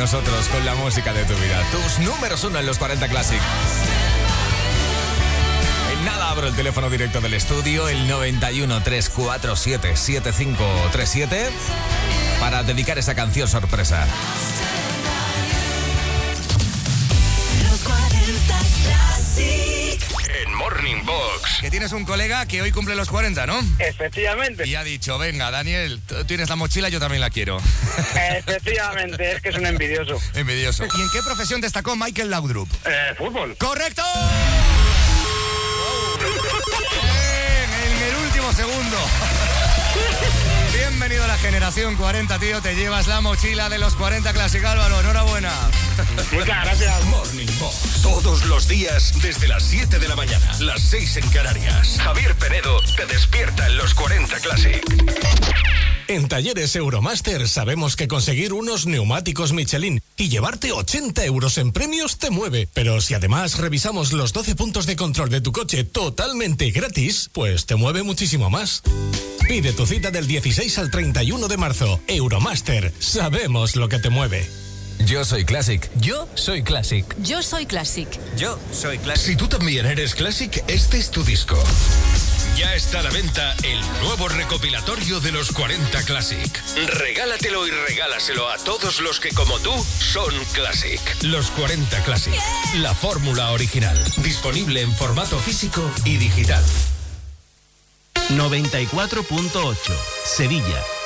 nosotros, con la música de tu vida. Tus números uno en los 40 Classic. En nada abro el teléfono directo del estudio, el 91 347 7537, para dedicar esa canción sorpresa. Morning Box. Que tienes un colega que hoy cumple los 40, ¿no? Efectivamente. Y ha dicho, venga, Daniel, tú tienes la mochila, yo también la quiero. Efectivamente, es que es un envidioso. Envidioso. ¿Y en qué profesión destacó Michael Laudrup? Eh, fútbol. ¡Correcto! Bien, en el último segundo. Bienvenido a la generación 40, tío. Te llevas la mochila de los 40 Classic Álvaro. Enhorabuena. Muchas gracias. Morning Box. Todos los días desde las 7 de la mañana, las 6 en Canarias. Javier Penedo te despierta en los 40 Classic. En Talleres Euromaster sabemos que conseguir unos neumáticos Michelin y llevarte 80 euros en premios te mueve. Pero si además revisamos los 12 puntos de control de tu coche totalmente gratis, pues te mueve muchísimo más. Pide tu cita del 16 al 31 de marzo. Euromaster, sabemos lo que te mueve. Yo soy Classic. Yo soy Classic. Yo soy Classic. Yo soy Classic. Si tú también eres Classic, este es tu disco. Ya está a la venta el nuevo recopilatorio de los 40 Classic. Regálatelo y regálaselo a todos los que como tú son Classic. Los 40 Classic. La fórmula original. Disponible en formato físico y digital. 94.8 Sevilla.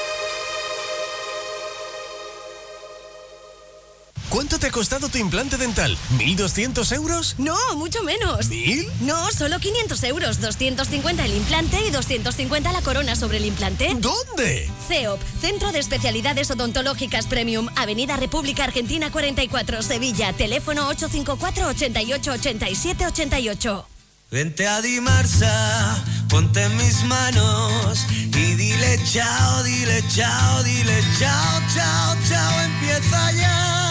¿Cuánto te ha costado tu implante dental? ¿1.200 euros? No, mucho menos. ¿Mil? No, solo 500 euros. 250 el implante y 250 la corona sobre el implante. ¿Dónde? CEOP, Centro de Especialidades Odontológicas Premium, Avenida República Argentina 44, Sevilla. Teléfono 854 88 87 88. Vente a Dimarsa, ponte en mis manos y dile chao, dile chao, dile chao, chao, chao, empieza ya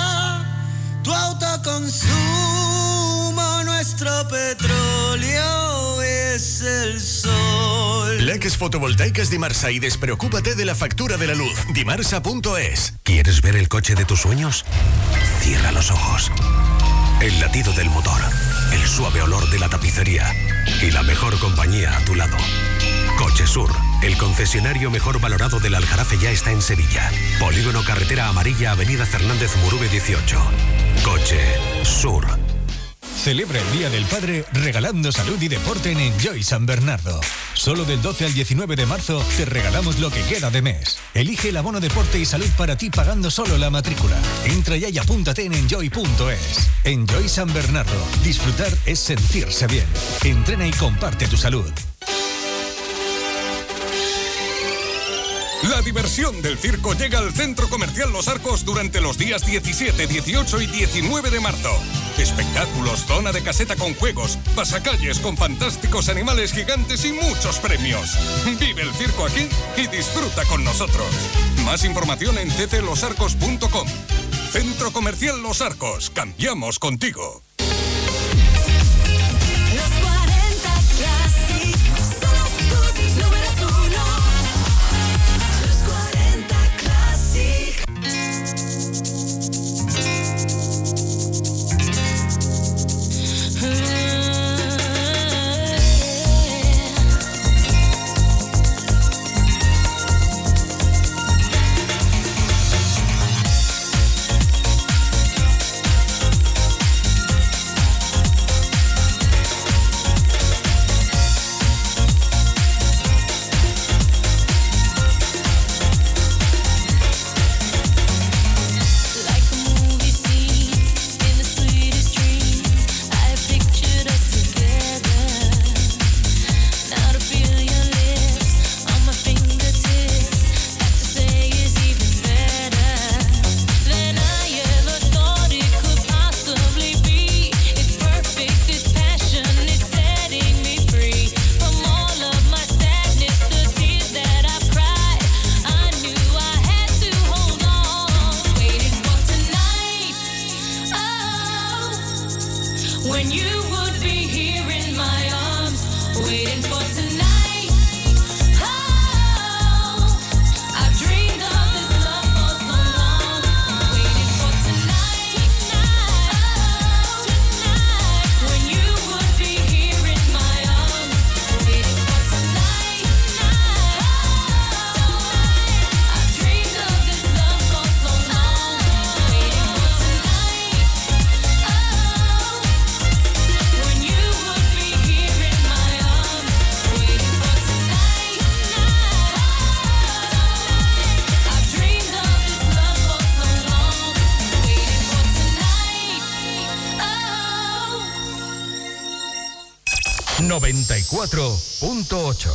tu autoconsumo, nuestro petróleo es el sol. Leques fotovoltaicas Dimarsa y despreocúpate de la factura de la luz. Dimarsa.es. ¿Quieres ver el coche de tus sueños? Cierra los ojos. El latido del motor, el suave olor de la tapicería y la mejor compañía a tu lado. Coche Sur, el concesionario mejor valorado del Aljarafe ya está en Sevilla. Polígono Carretera Amarilla, Avenida Fernández Murube 18. Coche Sur. Celebra el Día del Padre regalando salud y deporte en Enjoy San Bernardo. Solo del 12 al 19 de marzo te regalamos lo que queda de mes. Elige el abono deporte y salud para ti pagando solo la matrícula. Entra ya y apúntate en enjoy.es. Enjoy San Bernardo. Disfrutar es sentirse bien. Entrena y comparte tu salud. La diversión del circo llega al Centro Comercial Los Arcos durante los días 17, 18 y 19 de marzo. Espectáculos, zona de caseta con juegos, pasacalles con fantásticos animales gigantes y muchos premios. Vive el circo aquí y disfruta con nosotros. Más información en cclosarcos.com. Centro Comercial Los Arcos. Cambiamos contigo. 1.8.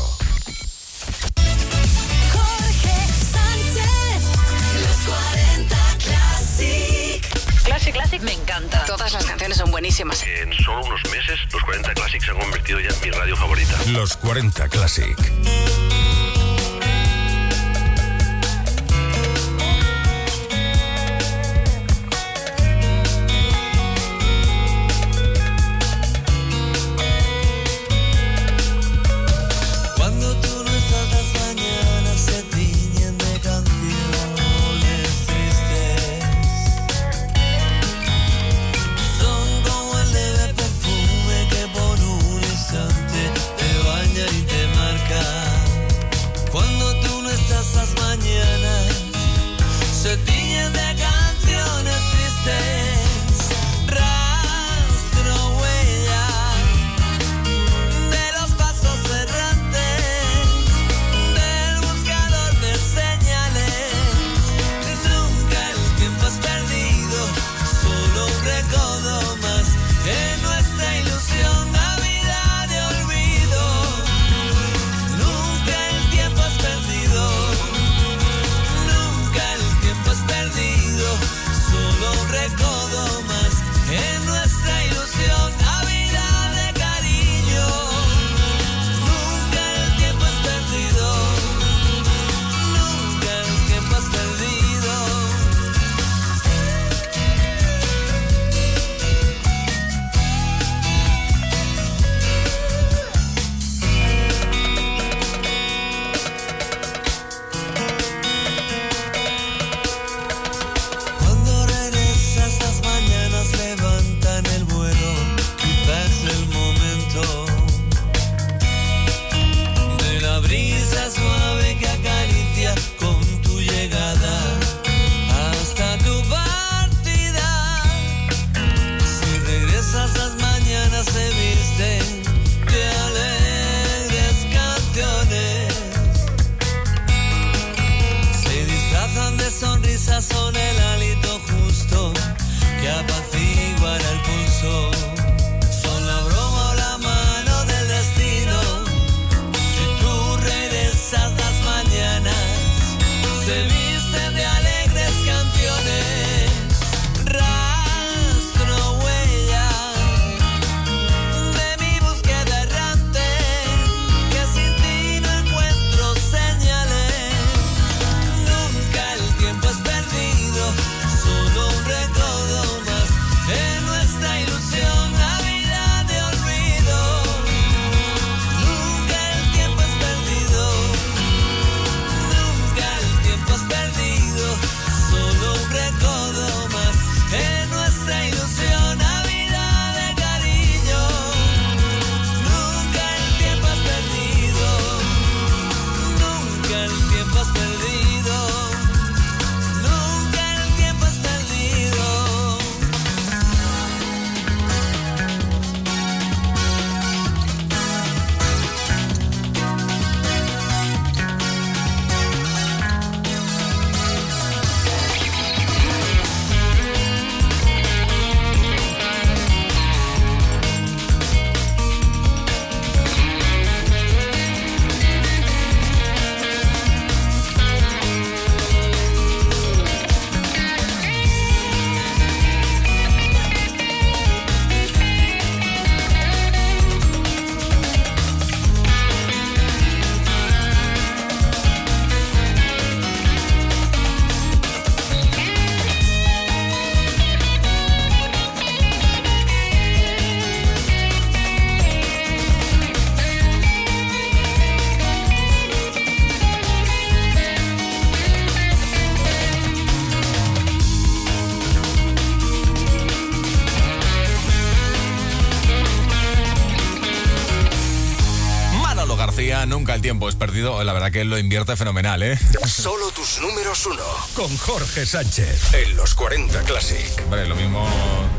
tiempo perdido, la verdad que él lo invierte fenomenal, ¿eh? Solo tus números uno. Con Jorge Sánchez. En los 40 Classic. Hombre, lo mismo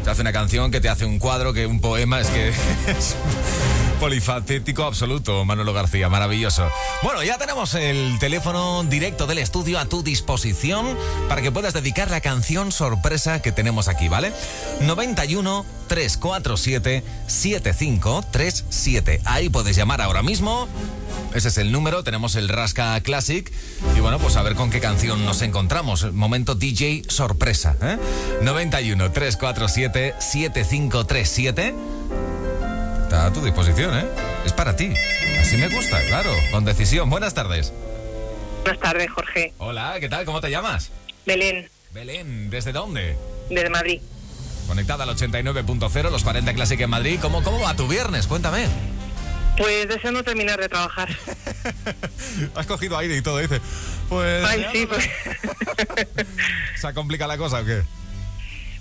te hace una canción que te hace un cuadro, que un poema, es que es polifacético absoluto, Manolo García, maravilloso. Bueno, ya tenemos el teléfono directo del estudio a tu disposición para que puedas dedicar la canción sorpresa que tenemos aquí, ¿vale? 91 347 7537. Ahí puedes llamar ahora mismo ese es el número, tenemos el Rasca Classic. Y bueno, pues a ver con qué canción nos encontramos. Momento DJ sorpresa. ¿eh? 91 347 7537. Está a tu disposición, ¿eh? Es para ti. Así me gusta, claro. Con decisión. Buenas tardes. Buenas tardes, Jorge. Hola, ¿qué tal? ¿Cómo te llamas? Belén, Belén, ¿desde dónde? desde Madrid. Conectada al 89.0, los 40 Classic en Madrid. ¿Cómo, ¿Cómo va tu viernes? Cuéntame. Pues deseando terminar de trabajar. Has cogido aire y todo, dice. Pues. Ay, sí, pues. ¿Se complica la cosa o qué?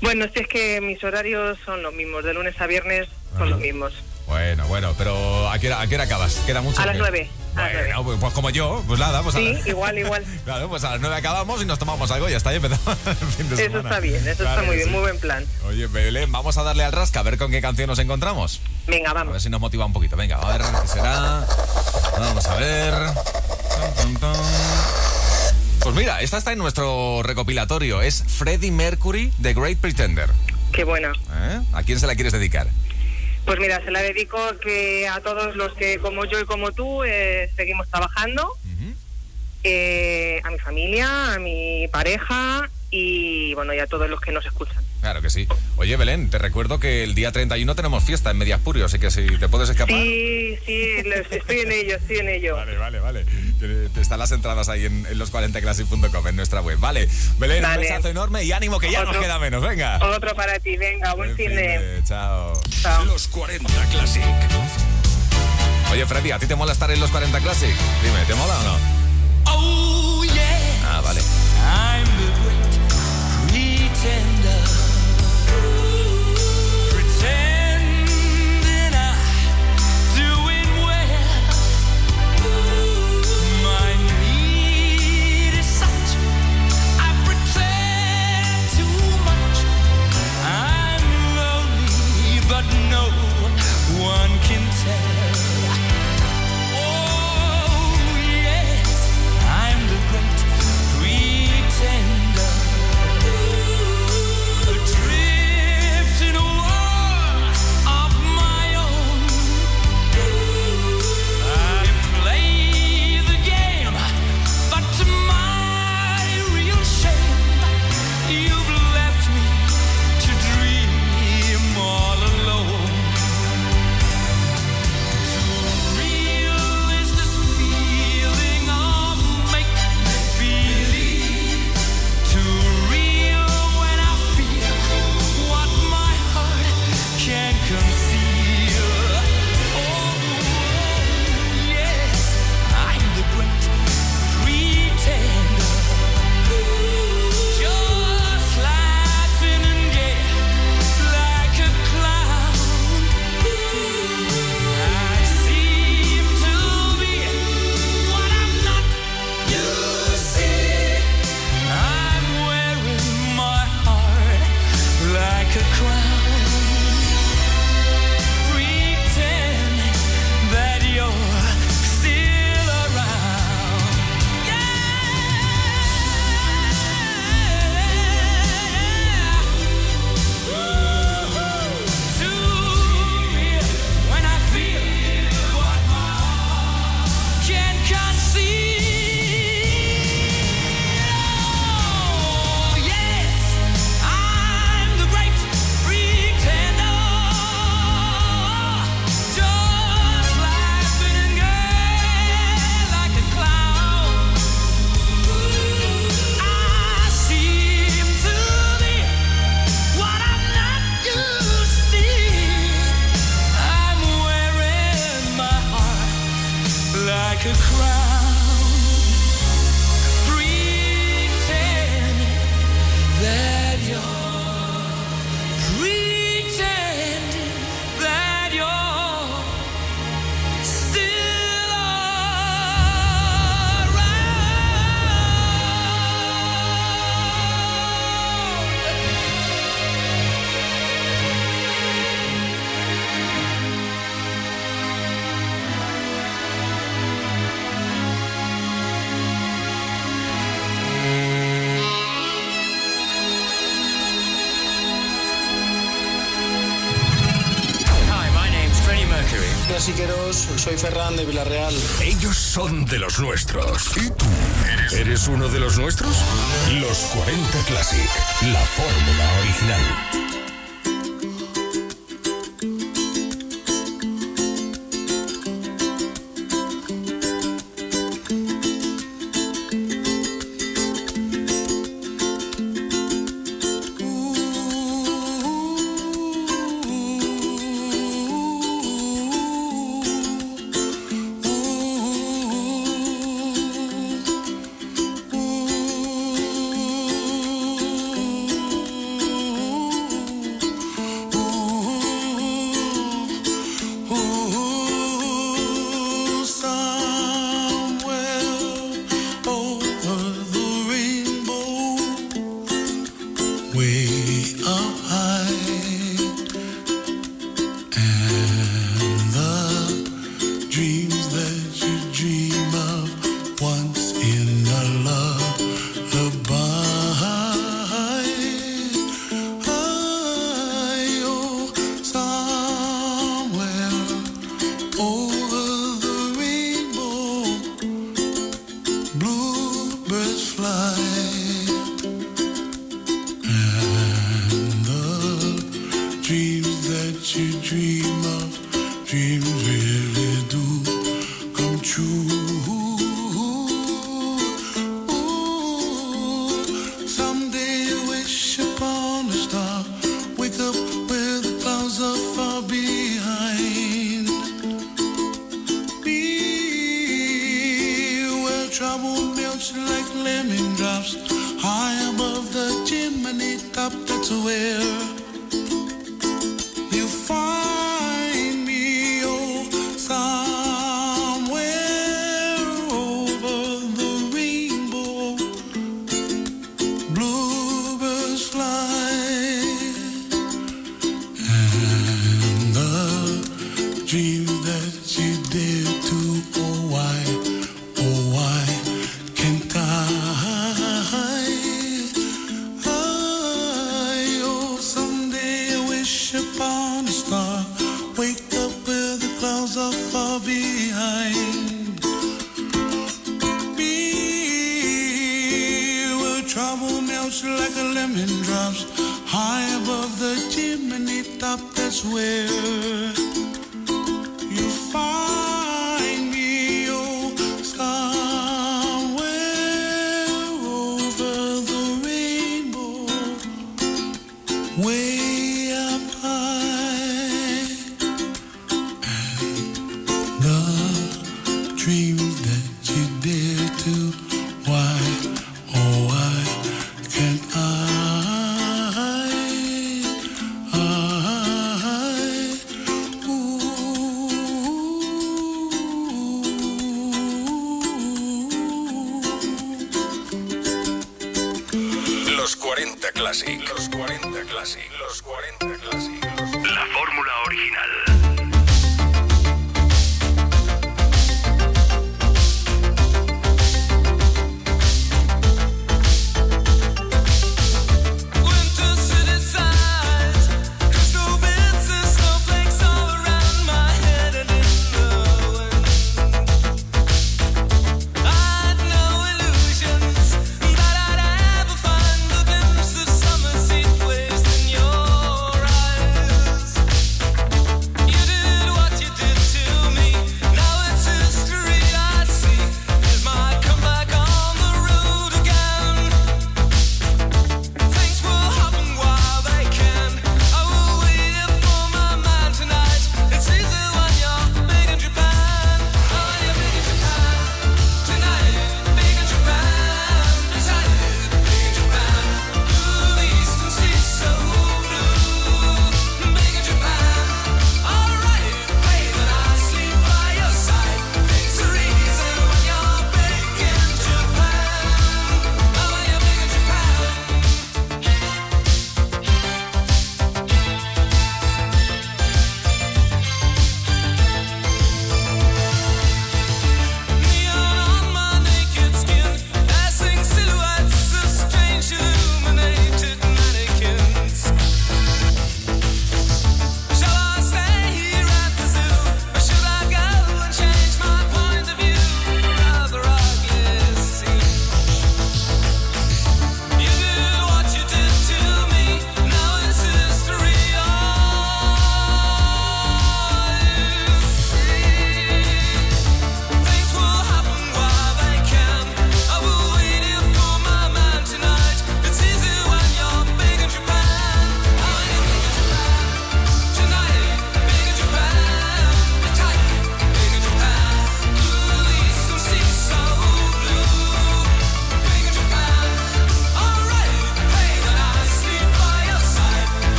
Bueno, si es que mis horarios son los mismos, de lunes a viernes son los mismos. Bueno, bueno, pero ¿a qué hora, a qué hora acabas? ¿Queda mucho? A las nueve. A. Bueno, pues, pues como yo, pues nada, pues a Sí, las- igual, igual. Claro, pues a las 9 acabamos y nos tomamos algo y ya está, y empezamos el fin de Eso está bien, eso Claro está muy bien, sí. muy buen plan. Oye, Belén, vamos a darle al rasca a ver con qué canción nos encontramos. Venga, A vamos. ver si nos motiva un poquito. Venga, a ver qué será. Vamos a ver. Pues mira, esta está en nuestro recopilatorio. Es Freddie Mercury, The Great Pretender. Qué buena. ¿Eh? ¿A quién se la quieres dedicar? Pues mira, se la dedico que a todos los que como yo y como tú eh, seguimos trabajando, eh, a mi familia, a mi pareja y bueno, y a todos los que nos escuchan. Claro que sí. Oye, Belén, te recuerdo que el día 31 tenemos fiesta en Medias Purio, así que si te puedes escapar. Sí, sí, estoy en ello, estoy en ello. Vale, vale, vale. Te- Están las entradas ahí en, en los40classic.com, en nuestra web. Vale, Belén, Vale. un besazo enorme y ánimo que ya nos queda menos. Venga. Otro para ti, venga, buen fin de... Chao. Los 40 Classic. Oye, Freddy, ¿a ti te mola estar en los 40 Classic? Dime, ¿te mola o no? Oh yeah, Ah, vale. I'm De Villarreal. Ellos son de los nuestros. ¿Y tú? ¿Eres uno de los nuestros? Los 40 Classic, la fórmula original.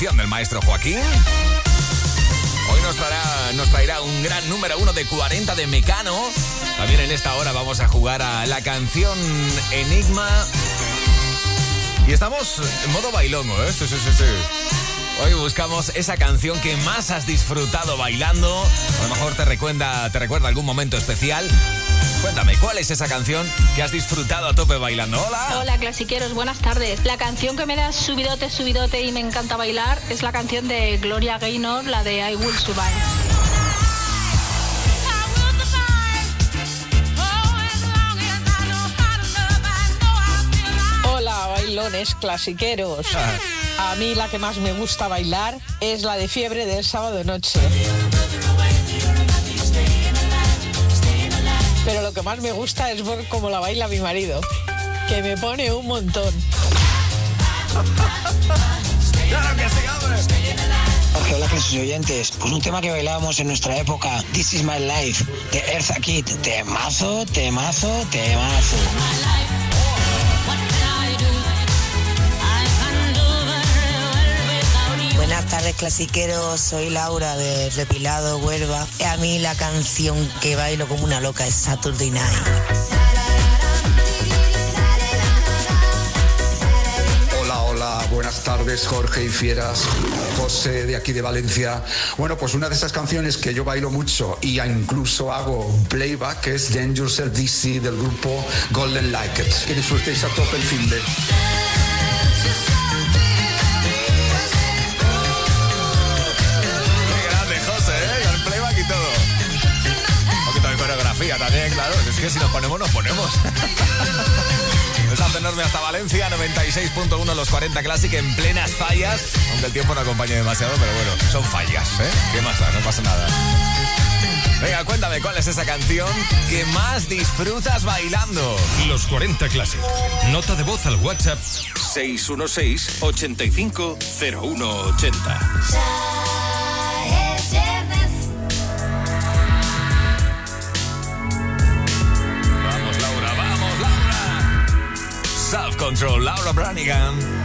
Del maestro Joaquín. Hoy nos traerá, un gran número uno de 40 de Mecano. También en esta hora vamos a jugar a la canción Enigma. Y estamos en modo bailongo, ¿eh? Sí, sí, sí. Hoy buscamos esa canción que más has disfrutado bailando. A lo mejor te recuerda, te recuerda algún momento especial. Cuéntame, ¿cuál es esa canción que has disfrutado a tope bailando? Hola. Hola clasiqueros, buenas tardes. La canción que me da subidote, subidote y me encanta bailar es la canción de Gloria Gaynor, la de I Will Survive. Hola, bailones clasiqueros. A mí la que más me gusta bailar es la de fiebre del sábado noche. Pero lo que más me gusta es ver cómo la baila mi marido, que me pone un montón. Jorge, hola clases oyentes. Pues un tema que bailábamos en nuestra época, This is my life, de Eartha Kitt. Temazo, temazo, temazo. Buenas tardes, clasiqueros. Soy Laura de Repilado, Huelva. A mí la canción que bailo como una loca es Saturday Night. Buenas tardes Jorge y Fieras, José de aquí de Valencia. Bueno, pues una de esas canciones que yo bailo mucho y incluso hago playback es Dance Yourself DC del grupo Golden Like It. Que disfrutéis a tope el fin de... que si nos ponemos, nos ponemos. Besazo enorme hasta Valencia, 96.1 los 40 Classic en plenas fallas. Aunque el tiempo no acompañe demasiado, pero bueno, son fallas, ¿eh? ¿Qué más da? No pasa nada. Venga, cuéntame cuál es esa canción que más disfrutas bailando. Los 40 Classic. Nota de voz al WhatsApp 616 85 Control, Laura Branigan.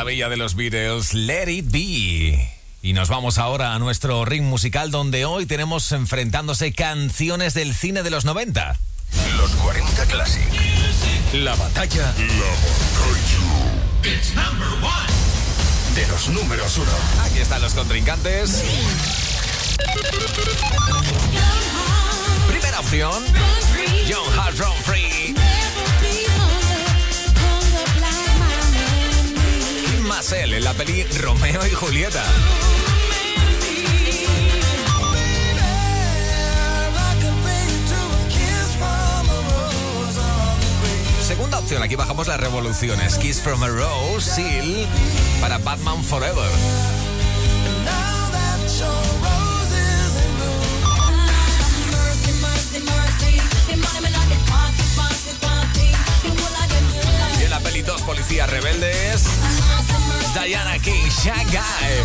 Maravilla de los Beatles, Let It Be. Y nos vamos ahora a nuestro ring musical donde hoy tenemos enfrentándose canciones del cine de los 90. Los 40 Classic. La batalla. De los números uno. Aquí están los contrincantes. Primera opción. John Hart Run Free. Marcel en la peli Romeo y Julieta. Segunda opción, aquí bajamos las revoluciones. Kiss from a Rose, Seal, para Batman Forever. Y en la peli Dos Policías Rebeldes, Diana King, Shanghai.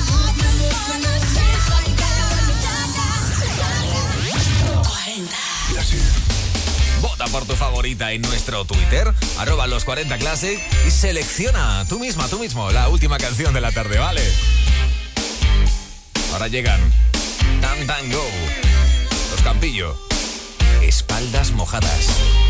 Vota por tu favorita en nuestro Twitter, arroba los 40 Classic, y selecciona tú misma, tú mismo, la última canción de la tarde, ¿vale? Ahora llegan Tan Tan Go, Los Campillo, Espaldas Mojadas.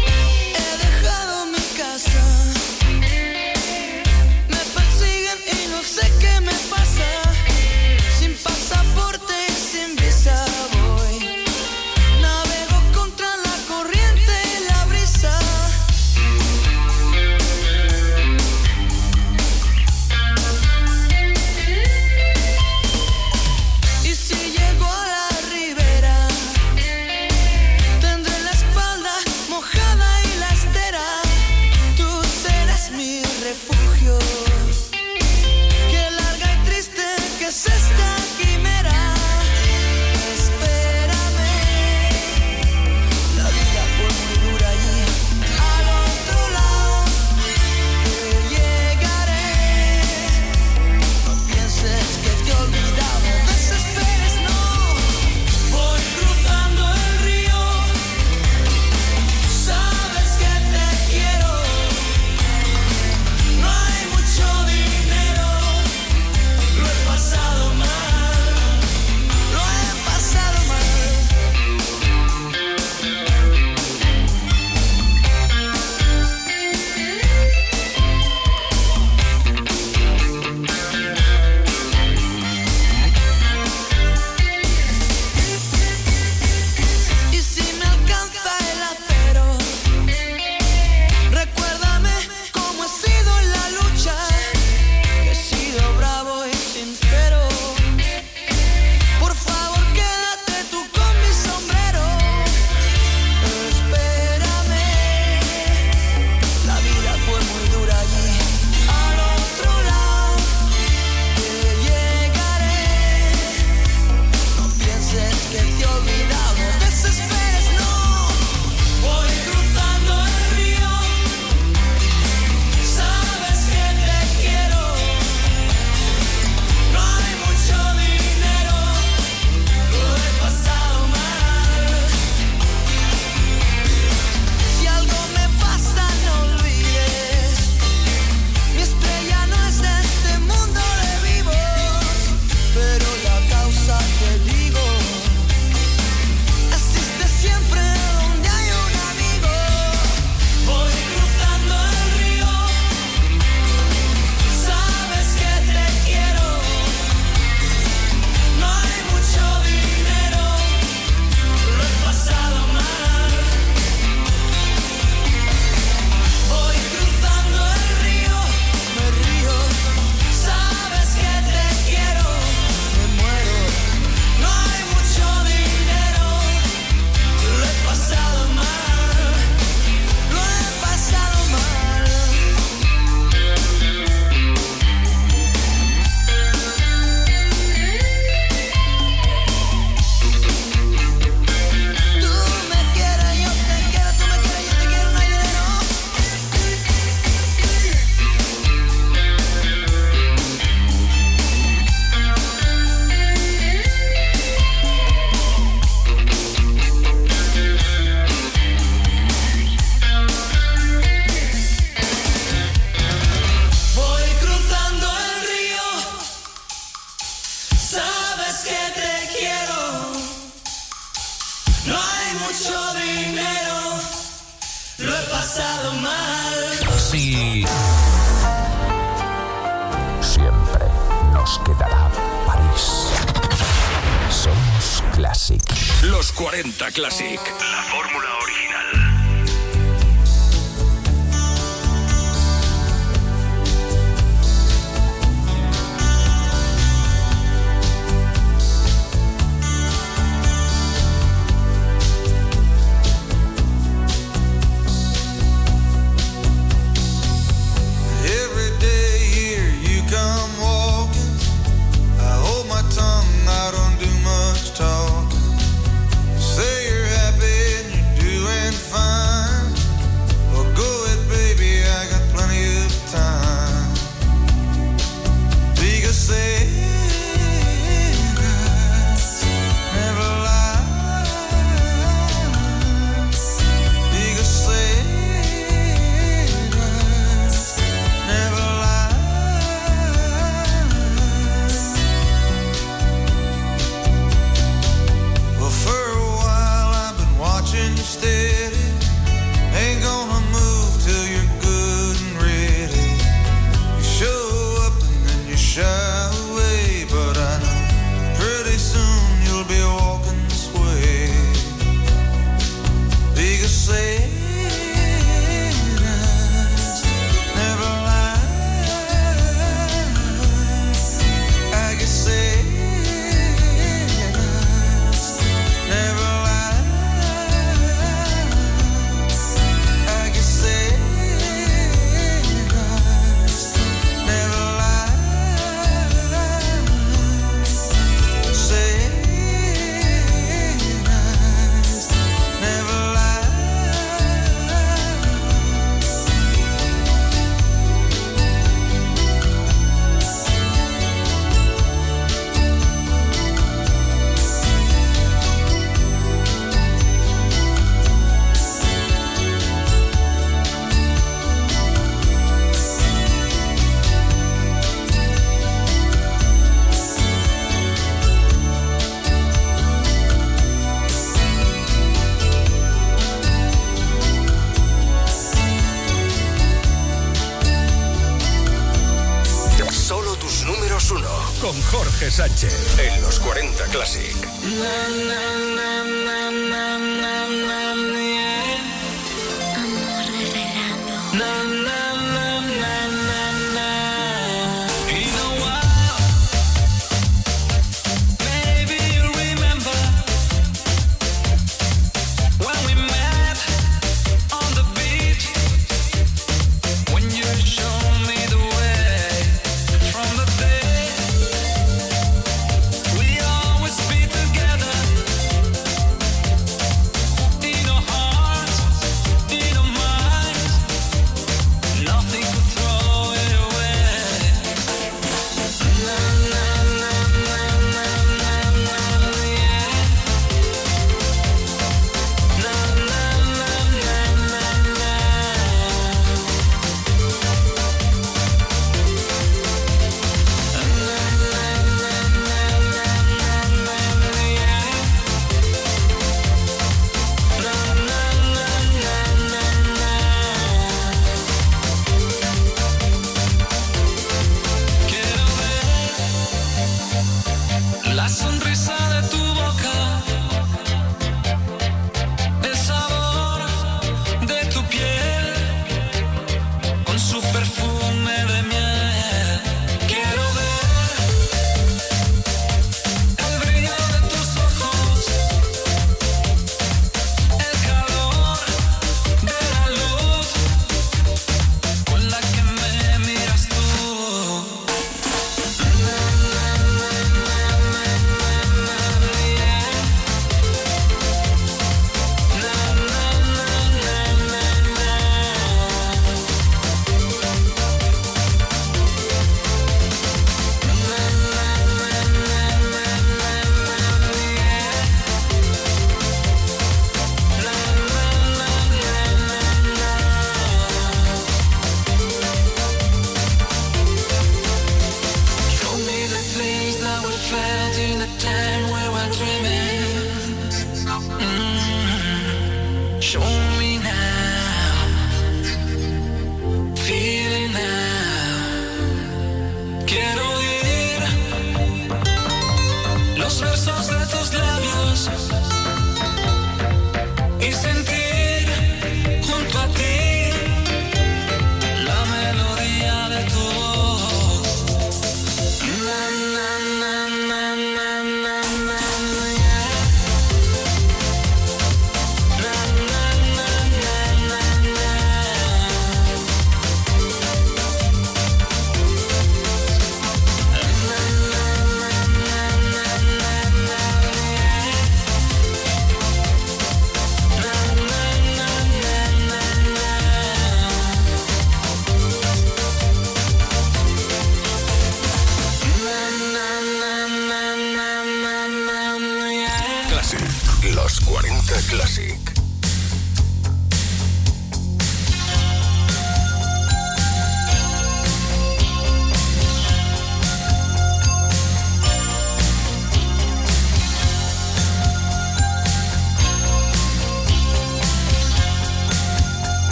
40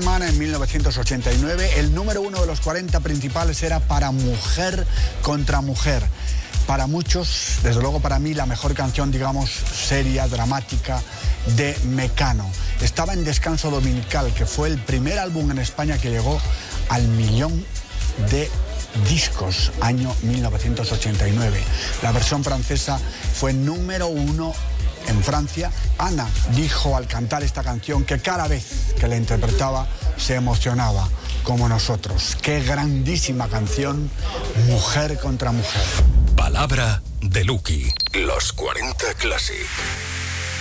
semana, en 1989, el número uno de los 40 principales era para Mujer contra Mujer. Para muchos, desde luego para mí, la mejor canción, digamos, seria, dramática de Mecano. Estaba en Descanso Dominical, que fue el primer álbum en España que llegó al millón de discos, año 1989. La versión francesa fue número uno en Francia. Ana dijo al cantar esta canción que cada vez que la interpretaba se emocionaba, como nosotros. Qué grandísima canción, Mujer contra Mujer. Palabra de Lucky. Los 40 Classic.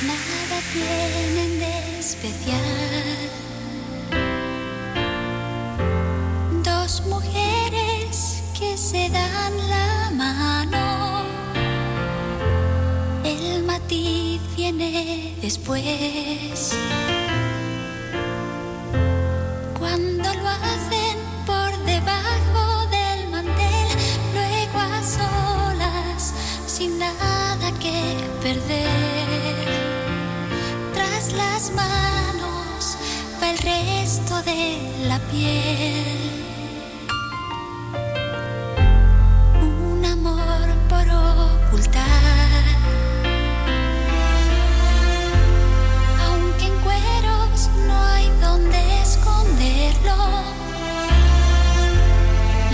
Nada tienen de especial. Dos mujeres que se dan la mano. El matiz viene después. Cuando lo hacen por debajo del mantel, luego a solas, sin nada que perder. Tras las manos va el resto de la piel. Un amor por ocultar.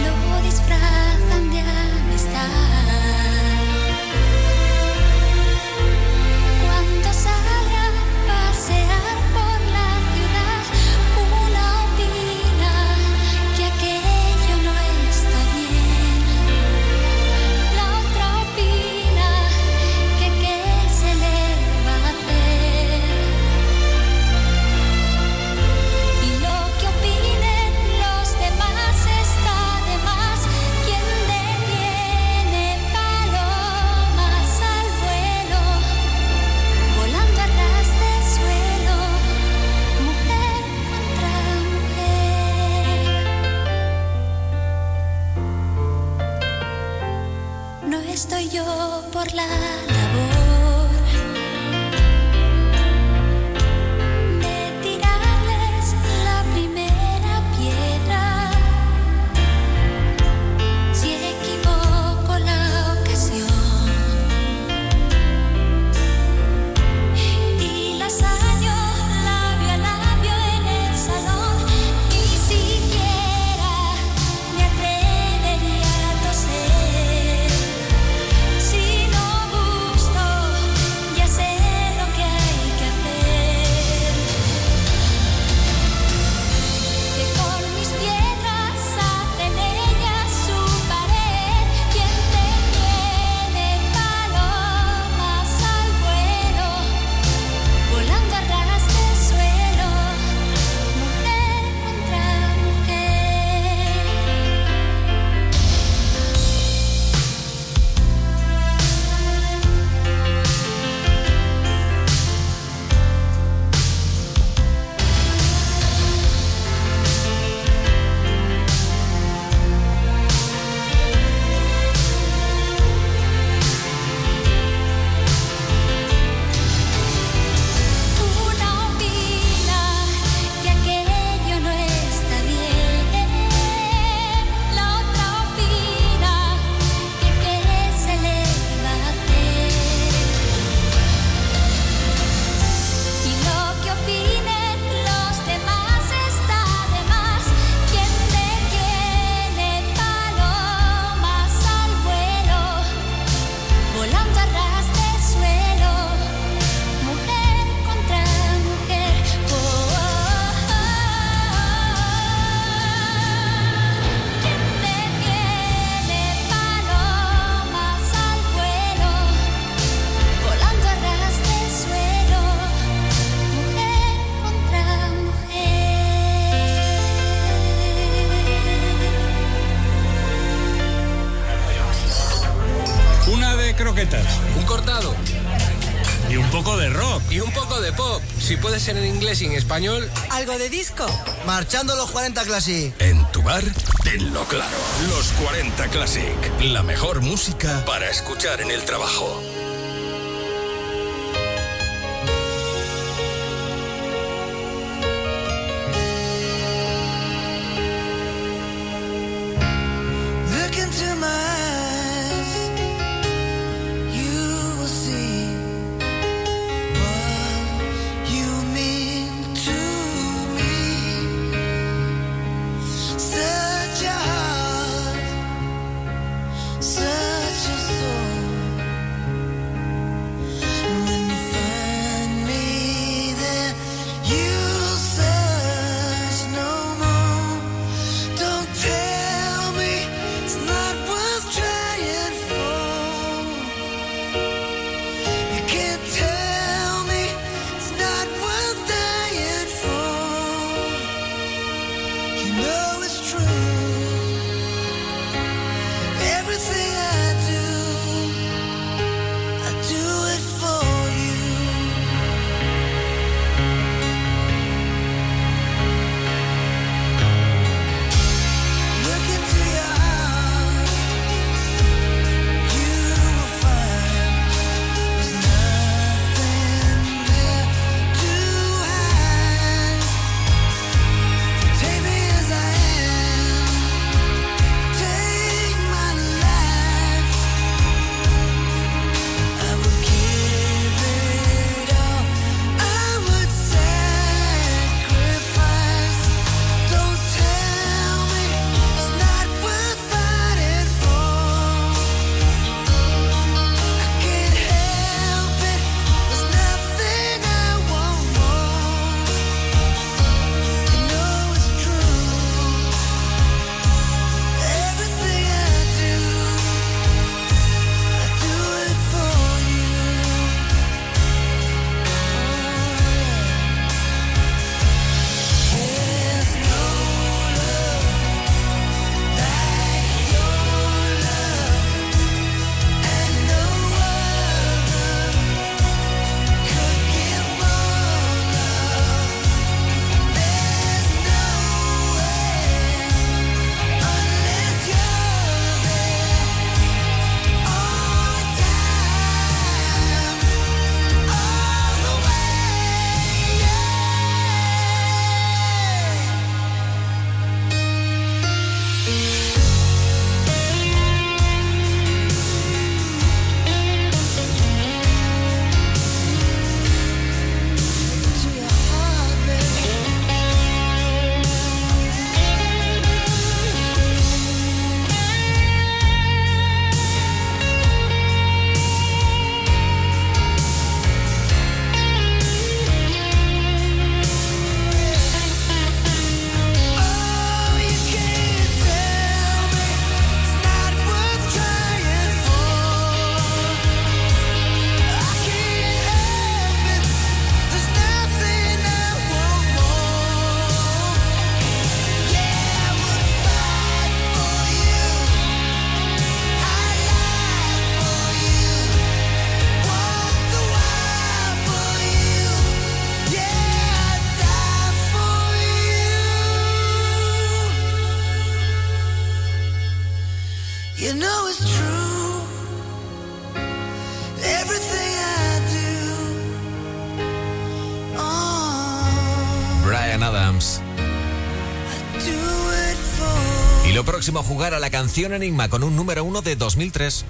Lo disfrazan de amistad. Español. ¿Algo de disco? Marchando los 40 Classic. En tu bar, tenlo claro. Los 40 Classic. La mejor música para escuchar en el trabajo. Canción Enigma con un número uno de 2003.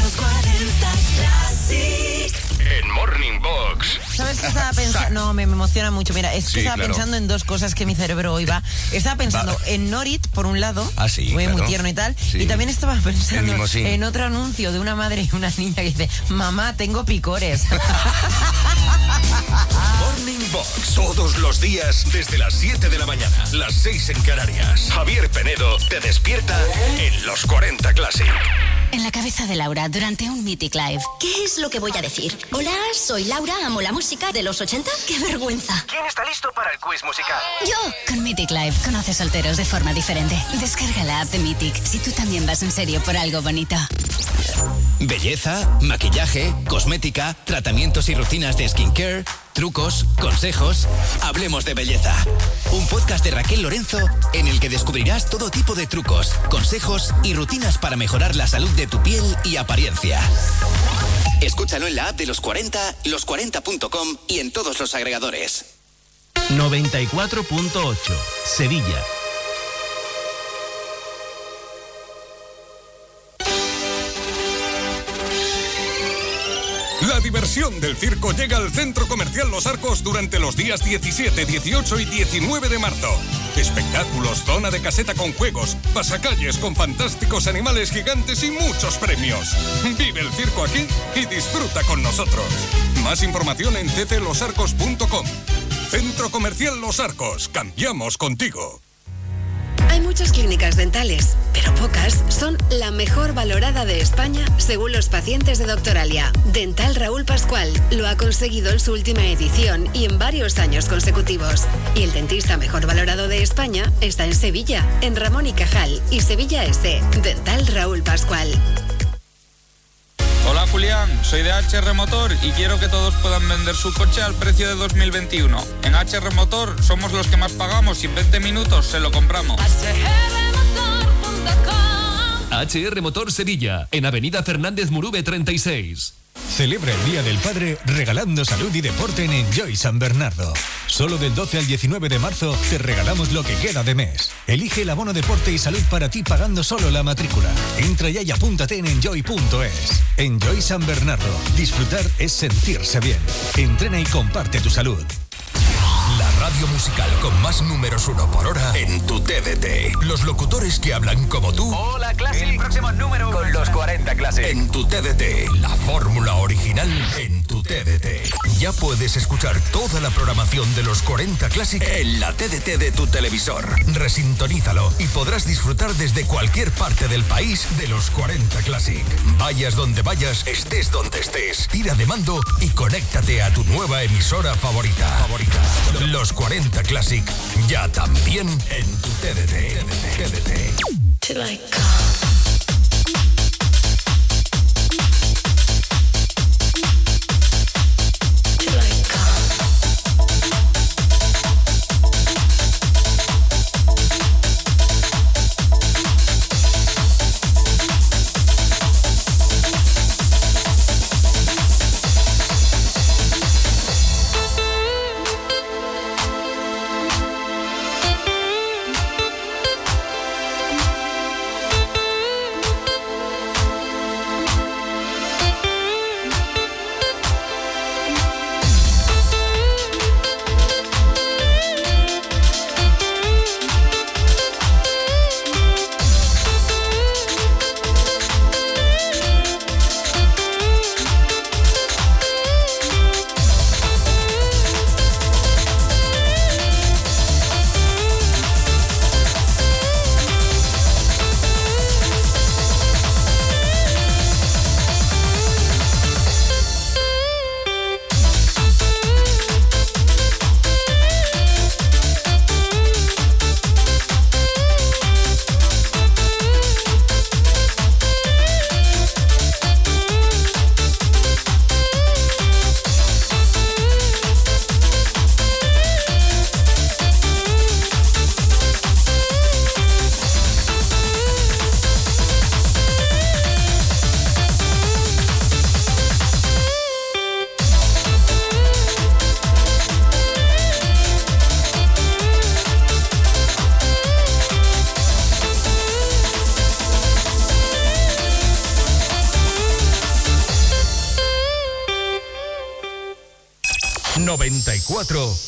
Los 40 Classic. En Morning Box. ¿Sabes qué estaba pensando? No, me, me emociona mucho. Mira, es que Sí, estaba claro. pensando en dos cosas que mi cerebro hoy va. Estaba pensando en Norit, por un lado, Ah, sí, muy, muy tierno y tal. Sí. Y también estaba pensando en otro anuncio de una madre y una niña que dice, mamá, tengo picores. Todos los días desde las 7 de la mañana. Las 6 en Canarias. Javier Penedo te despierta en los 40 Classic. En la cabeza de Laura durante un Mythic Live. ¿Qué es lo que voy a decir? Hola, soy Laura, amo la música de los 80. ¡Qué vergüenza! ¿Quién está listo para el quiz musical? Yo. Con Mythic Live conoce solteros de forma diferente. Descarga la app de Mythic si tú también vas en serio por algo bonito. Belleza, maquillaje, cosmética, tratamientos y rutinas de skincare, trucos, consejos. Hablemos de belleza. Un podcast de Raquel Lorenzo en el que descubrirás todo tipo de trucos, consejos y rutinas para mejorar la salud de tu piel y apariencia. Escúchalo en la app de los 40, los40.com y en todos los agregadores. 94.8 Sevilla. Diversión del circo llega al Centro Comercial Los Arcos durante los días 17, 18 y 19 de marzo. Espectáculos, zona de caseta con juegos, pasacalles con fantásticos animales gigantes y muchos premios. Vive el circo aquí y disfruta con nosotros. Más información en cclosarcos.com. Centro Comercial Los Arcos. Cambiamos contigo. Hay muchas clínicas dentales, pero pocas son la mejor valorada de España según los pacientes de Doctoralia. Dental Raúl Pascual lo ha conseguido en su última edición y en varios años consecutivos. Y el dentista mejor valorado de España está en Sevilla, en Ramón y Cajal y Sevilla S. Dental Raúl Pascual. Hola Julián, soy de HR Motor y quiero que todos puedan vender su coche al precio de 2021. En HR Motor somos los que más pagamos y en 20 minutos se lo compramos. HR Motor Sevilla, en Avenida Fernández Murube 36. Celebra el Día del Padre regalando salud y deporte en Enjoy San Bernardo. Solo del 12 al 19 de marzo te regalamos lo que queda de mes. Elige el abono deporte y salud para ti pagando solo la matrícula. Entra ya y apúntate en enjoy.es. Enjoy San Bernardo. Disfrutar es sentirse bien. Entrena y comparte tu salud. Radio musical con más números uno por hora en tu TDT. Los locutores que hablan como tú. Hola, Classic. El próximo número con los 40 Classic. En tu TDT. La fórmula original en tu TDT. Ya puedes escuchar toda la programación de los 40 Classic en la TDT de tu televisor. Resintonízalo y podrás disfrutar desde cualquier parte del país de los 40 Classic. Vayas donde vayas, estés donde estés. Tira de mando y conéctate a tu nueva emisora favorita. Favorita. Los 40 Classic ya también en tu TDT. TDT. ...94.8...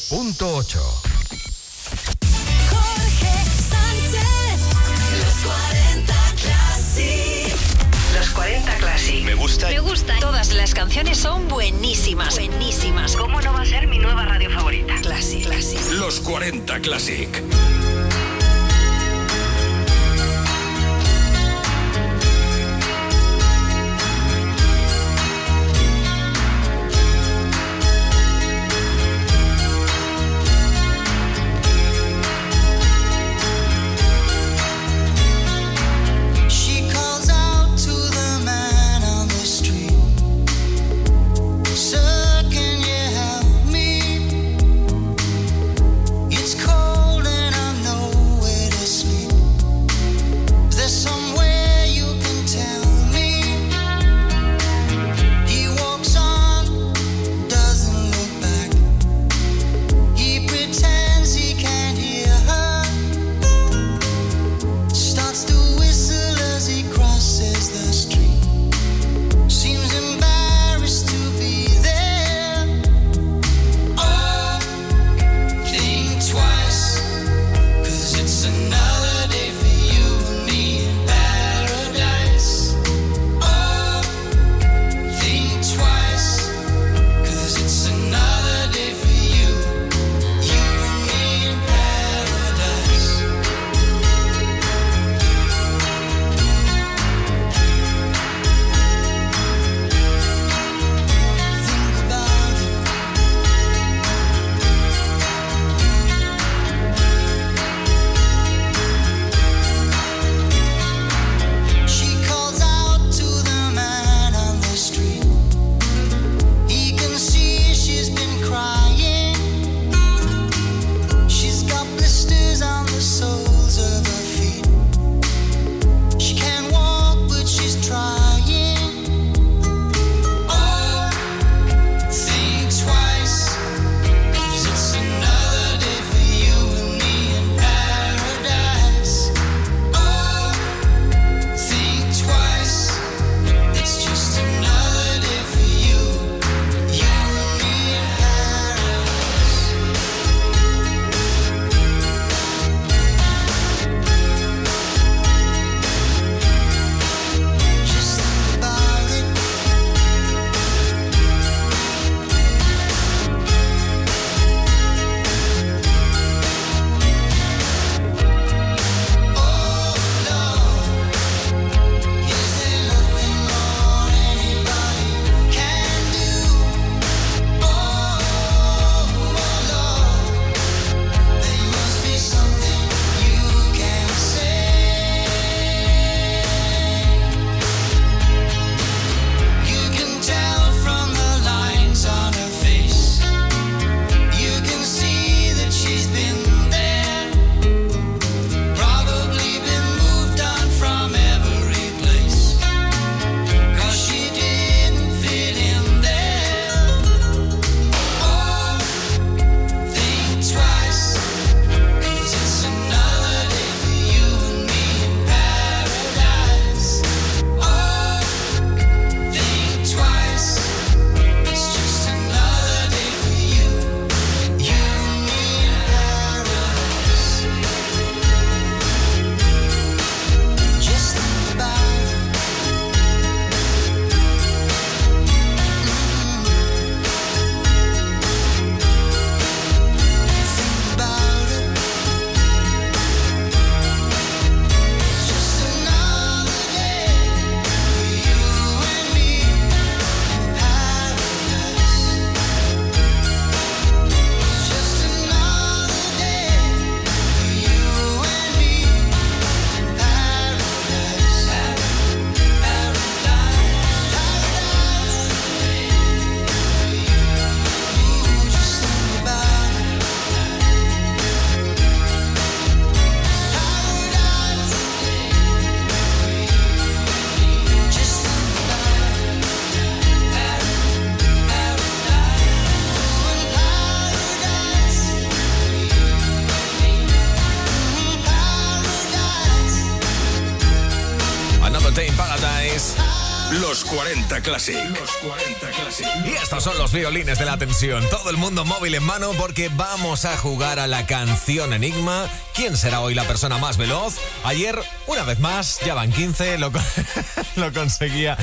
Classic. Los 40 Classic. Y estos son los violines de la tensión. Todo el mundo móvil en mano porque vamos a jugar a la canción Enigma. ¿Quién será hoy la persona más veloz? Ayer, una vez más, ya van 15, lo, con- lo conseguía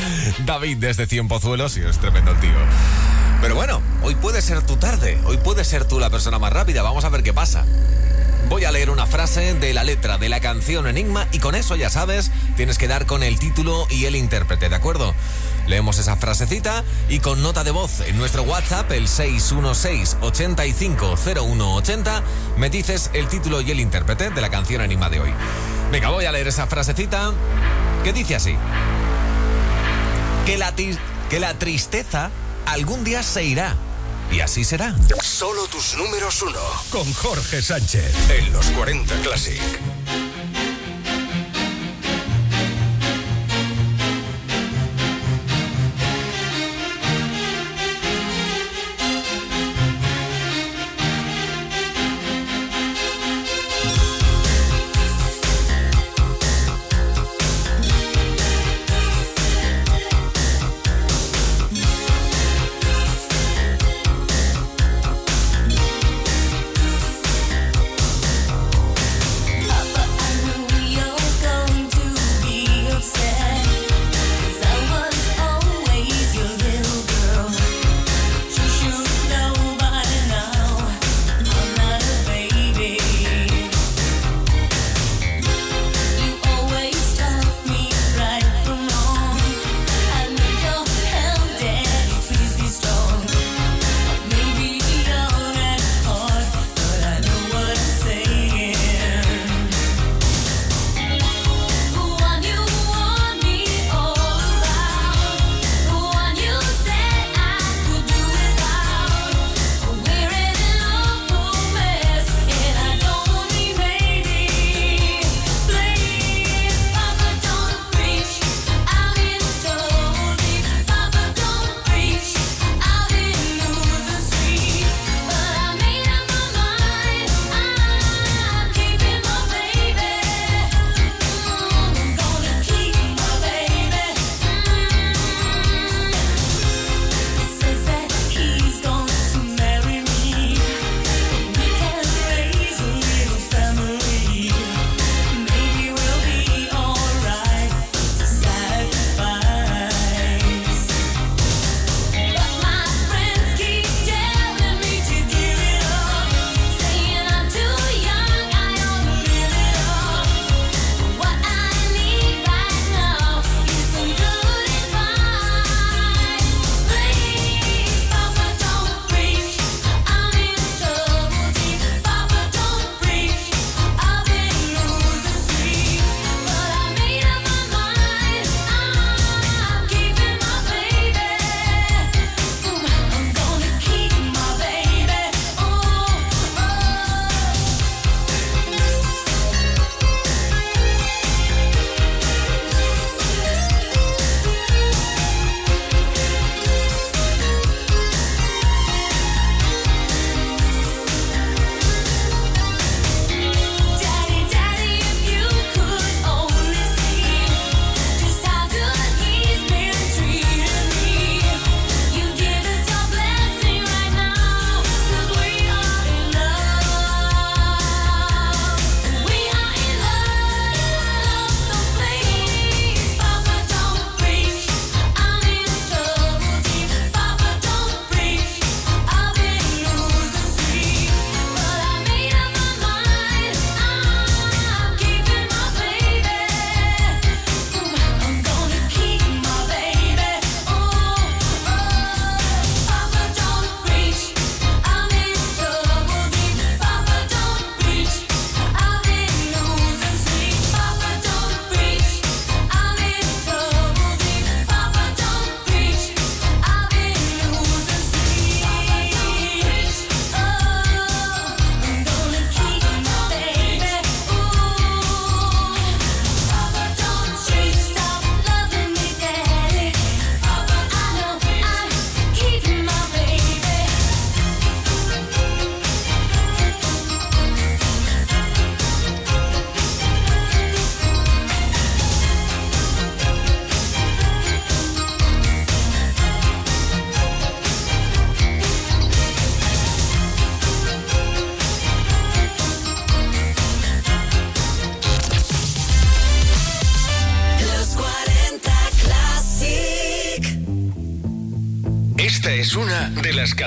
David desde Cien Pozuelos y es tremendo el tío. Pero bueno, hoy puede ser tu tarde, hoy puede ser tú la persona más rápida, vamos a ver qué pasa. Voy a leer una frase de la letra de la canción Enigma y con eso ya sabes, tienes que dar con el título y el intérprete, ¿de acuerdo? Leemos esa frasecita y con nota de voz en nuestro WhatsApp, el 616-850180, me dices el título y el intérprete de la canción Enigma de hoy. Venga, voy a leer esa frasecita que dice así. Que la, que la tristeza algún día se irá. Y así será. Solo tus números uno. Con Jorge Sánchez. En los 40 Classic.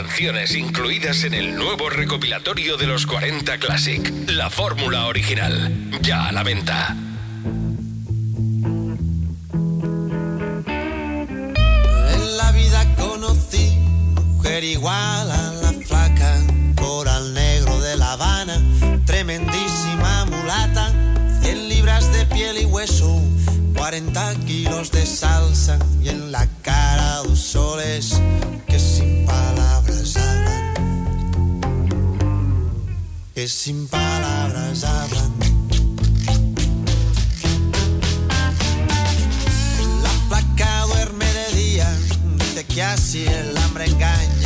canciones incluidas en el nuevo recopilatorio de los 40 Classic, la fórmula original, ya a la venta. que así el hambre engaña.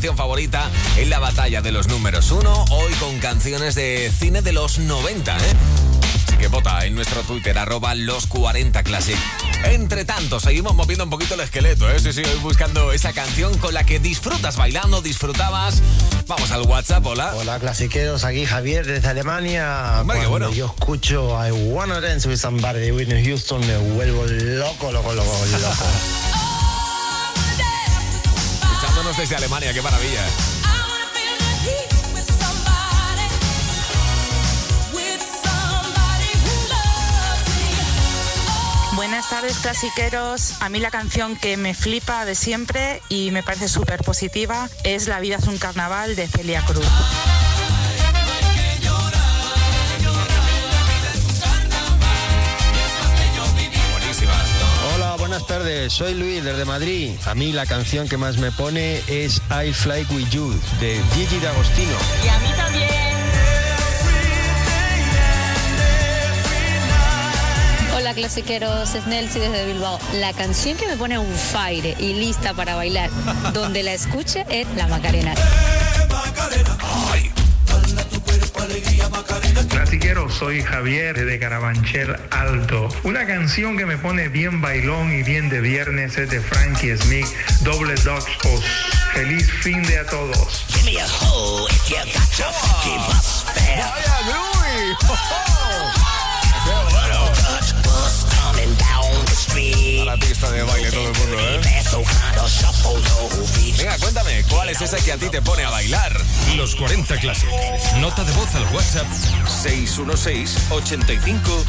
Canción favorita en la batalla de los números uno. Hoy con canciones de cine de los 90, ¿eh? Así que vota en nuestro Twitter, arroba los 40 Classic. Entre tanto, seguimos moviendo un poquito el esqueleto, ¿eh? Sí, sí, hoy buscando esa canción con la que disfrutas bailando, disfrutabas. Vamos al WhatsApp, hola. Hola clasiqueros, aquí Javier desde Alemania. Hombre, Cuando bueno. yo escucho I Wanna Dance with Somebody de Whitney Houston me vuelvo loco, loco, loco, loco. Desde Alemania, qué maravilla. Buenas tardes, clasiqueros. A mí la canción que me flipa de siempre y me parece súper positiva es La vida es un carnaval de Celia Cruz. Tardes, soy Luis desde Madrid. A mí la canción que más me pone es I Fly With You de Gigi D'Agostino. Y a mí también. Hola clasiqueros, es Nelsi desde Bilbao. La canción que me pone un fire y lista para bailar, donde la escuche es La Macarena. Clasiquero, soy Javier de Carabanchel Alto. Una canción que me pone bien bailón y bien de viernes es de Frankie Smith, Doble Dutch Post. Feliz fin de a todos. A la pista de baile todo el mundo, ¿eh? Venga, cuéntame, ¿cuál es esa que a ti te pone a bailar? Los 40 Classic. Nota de voz al WhatsApp 616 85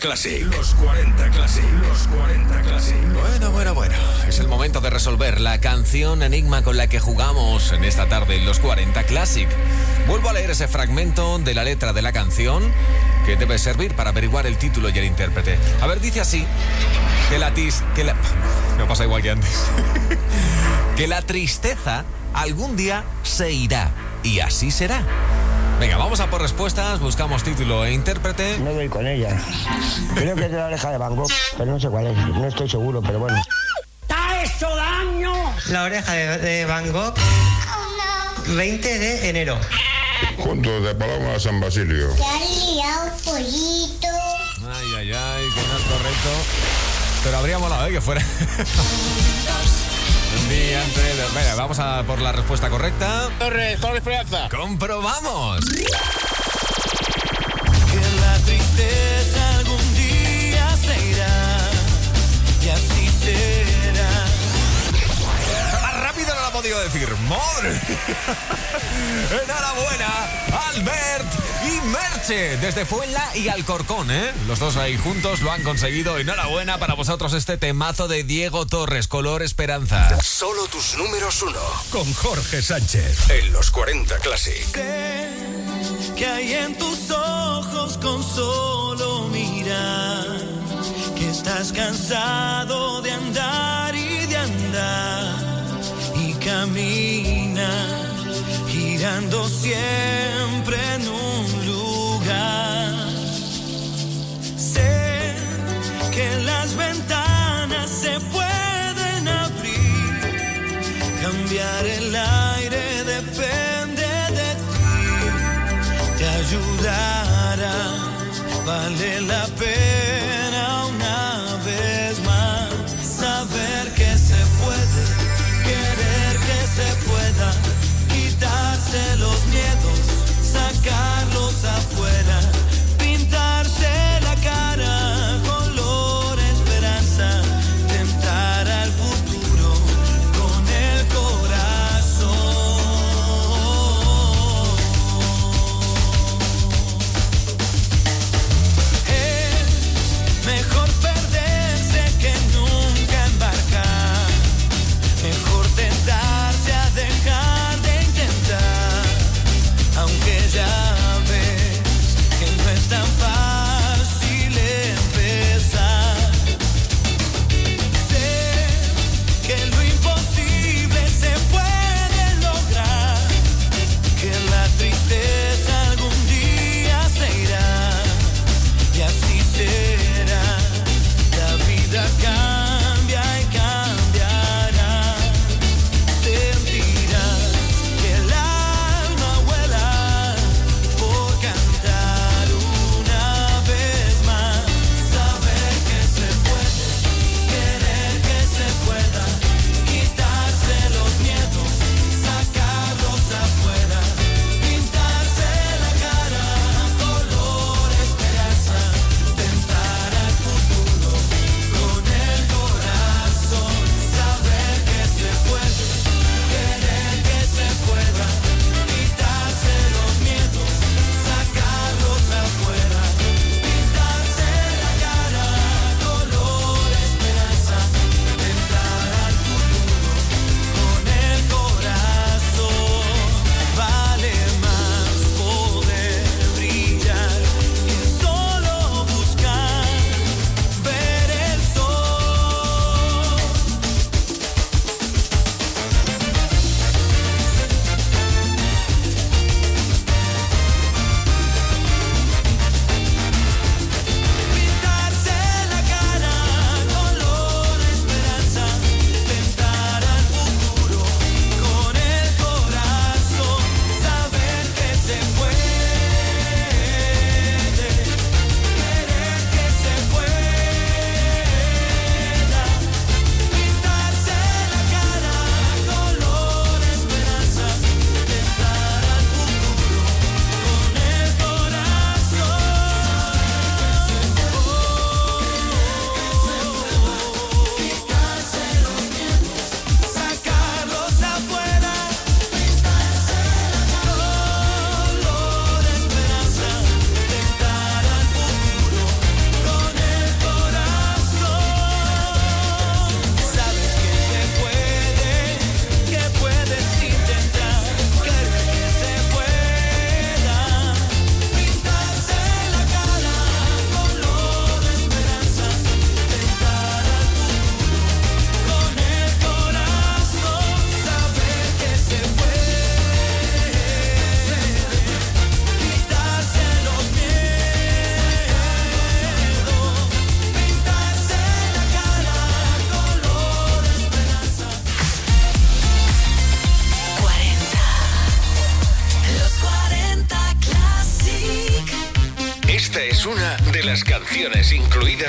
Classic. Los 40 Classic. Los 40 Classic. Bueno, bueno, bueno. Es el momento de resolver la canción enigma con la que jugamos en esta tarde en los 40 Classic. Vuelvo a leer ese fragmento de la letra de la canción que debe servir para averiguar el título y el intérprete. A ver, dice así: que la tis. que la. Pasa igual que antes. que la tristeza algún día se irá. Y así será. Venga, vamos a por respuestas, buscamos título e intérprete. No doy con ella. Creo que es de la oreja de Van Gogh, pero no sé cuál es. No estoy seguro, pero bueno. ¡Te ha hecho daño! La oreja de, de Van Gogh. 20 de enero. Juntos de Paloma a San Basilio. Te has liado, pollito. Ay, ay, ay, que no es correcto. Pero habría molado, ¿eh? Que fuera. Un día entre dos. Venga, vamos a por la respuesta correcta. Torres, Torres Esperanza. ¡Comprobamos! Que la tristeza algún día se irá y así será. Más rápido no lo ha podido decir. ¡Madre! Enhorabuena, Albert y Merche, desde Fuenla y Alcorcón, ¿eh? Los dos ahí juntos lo han conseguido. Enhorabuena para vosotros este temazo de Diego Torres, Color Esperanza. Solo tus números uno. Con Jorge Sánchez. En los 40 Classic. Sé que hay en tus ojos con solo mirar que estás cansado de andar y de andar y camina girando siempre en un que las ventanas se pueden abrir, cambiar el aire depende de ti, te ayudará, vale la pena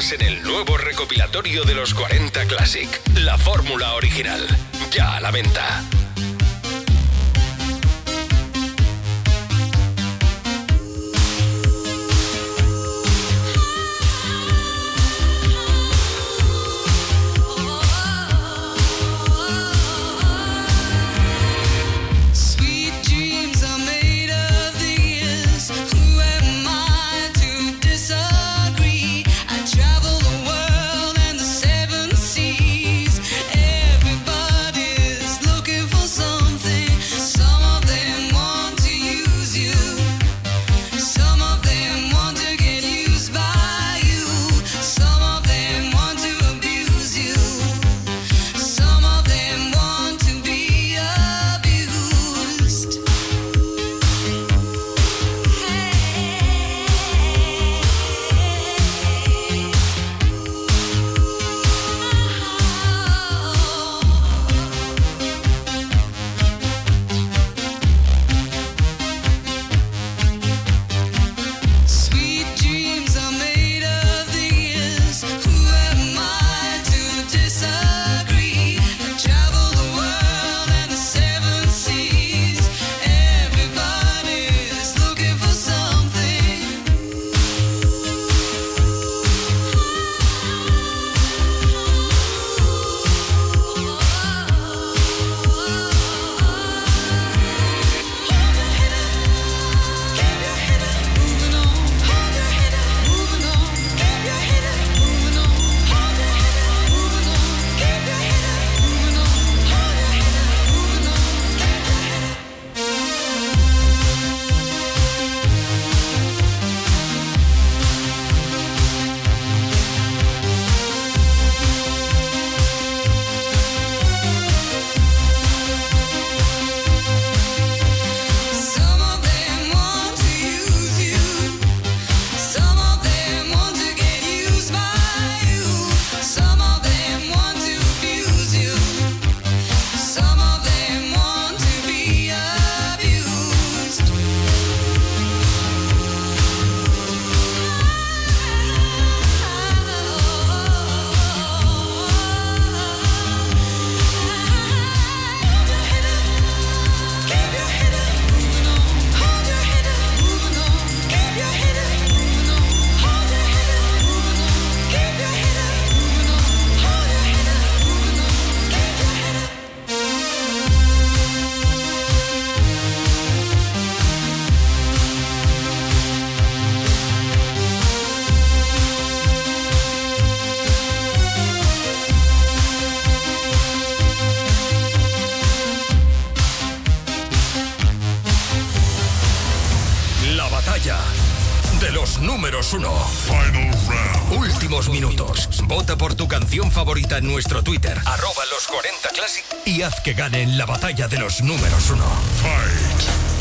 en el nuevo recopilatorio de los 40 Classic, la fórmula original, ya a la venta. Comenta en nuestro Twitter, arroba los 40 Classic, y haz que ganen la batalla de los números uno. Fight.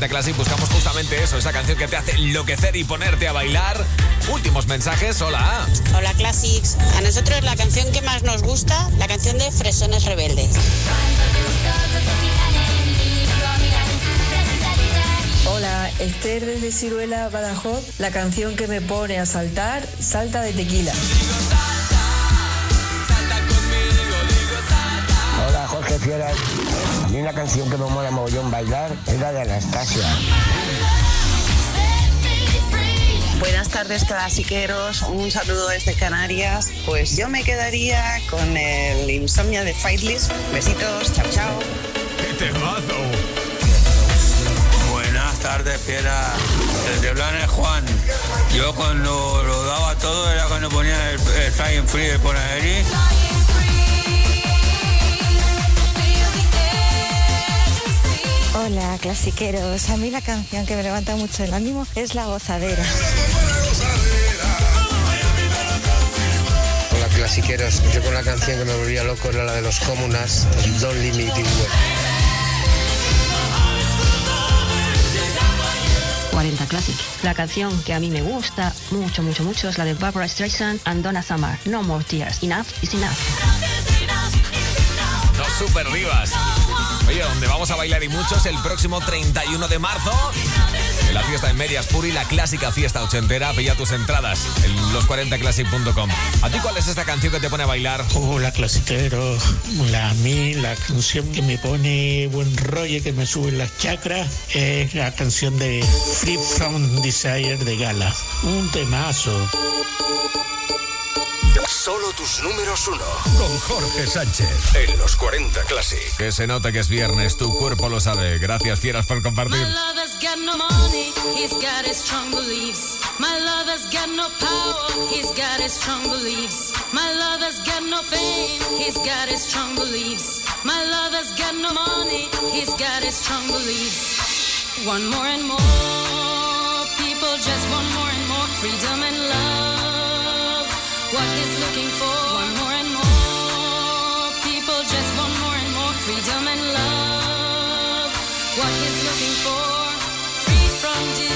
40 Classic buscamos justamente eso, esa canción que te hace enloquecer y ponerte a bailar. Últimos mensajes, hola. Hola Classics, a nosotros la canción que más nos gusta, la canción de Fresones Rebeldes. Hola, Esther desde Ciruela, Badajoz. La canción que me pone a saltar, salta de tequila. Canción que me mola mogollón bailar es la de Anastasia. Buenas tardes, clasiqueros. Un saludo desde Canarias. Pues yo me quedaría con el Insomnia de Fightlist. Besitos, chao, chao. ¡Qué Buenas tardes, Fiera. Desde Blanes, Juan. Yo cuando lo daba todo era cuando ponía el, el Flying Free de Ponageri. Hola, clasiqueros. A mí la canción que me levanta mucho el ánimo es La Gozadera. Hola clasiqueros, yo con la canción que me volvía loco era la de los comunas, Don't This Way. 40 Classic. La canción que a mí me gusta mucho, mucho, mucho es la de Barbara Streisand and Donna Summer. No More Tears. Enough is enough. Dos super divas. Donde vamos a bailar y muchos el próximo 31 de marzo. En la fiesta de Medias Puri, la clásica fiesta ochentera. Pilla tus entradas en los40classic.com. ¿A ti cuál es esta canción que te pone a bailar? Hola clasicero, la, a mí la canción que me pone buen rollo, que me sube las chakras, es la canción de Free From Desire de Gala. Un temazo. Solo tus números uno. Con Jorge Sánchez. En los 40 Classic. Que se nota que es viernes, tu cuerpo lo sabe. Gracias, fieras, por compartir. My lover's got no money, he's got his strong beliefs. My lover's got no power, he's got his strong beliefs. My lover's got no fame, he's got his strong beliefs. My lover's got no money, he's got his strong beliefs. One more and more, people just want more and more freedom and love. What he's looking for, one more and more, people just want more and more freedom and love. Looking for, free from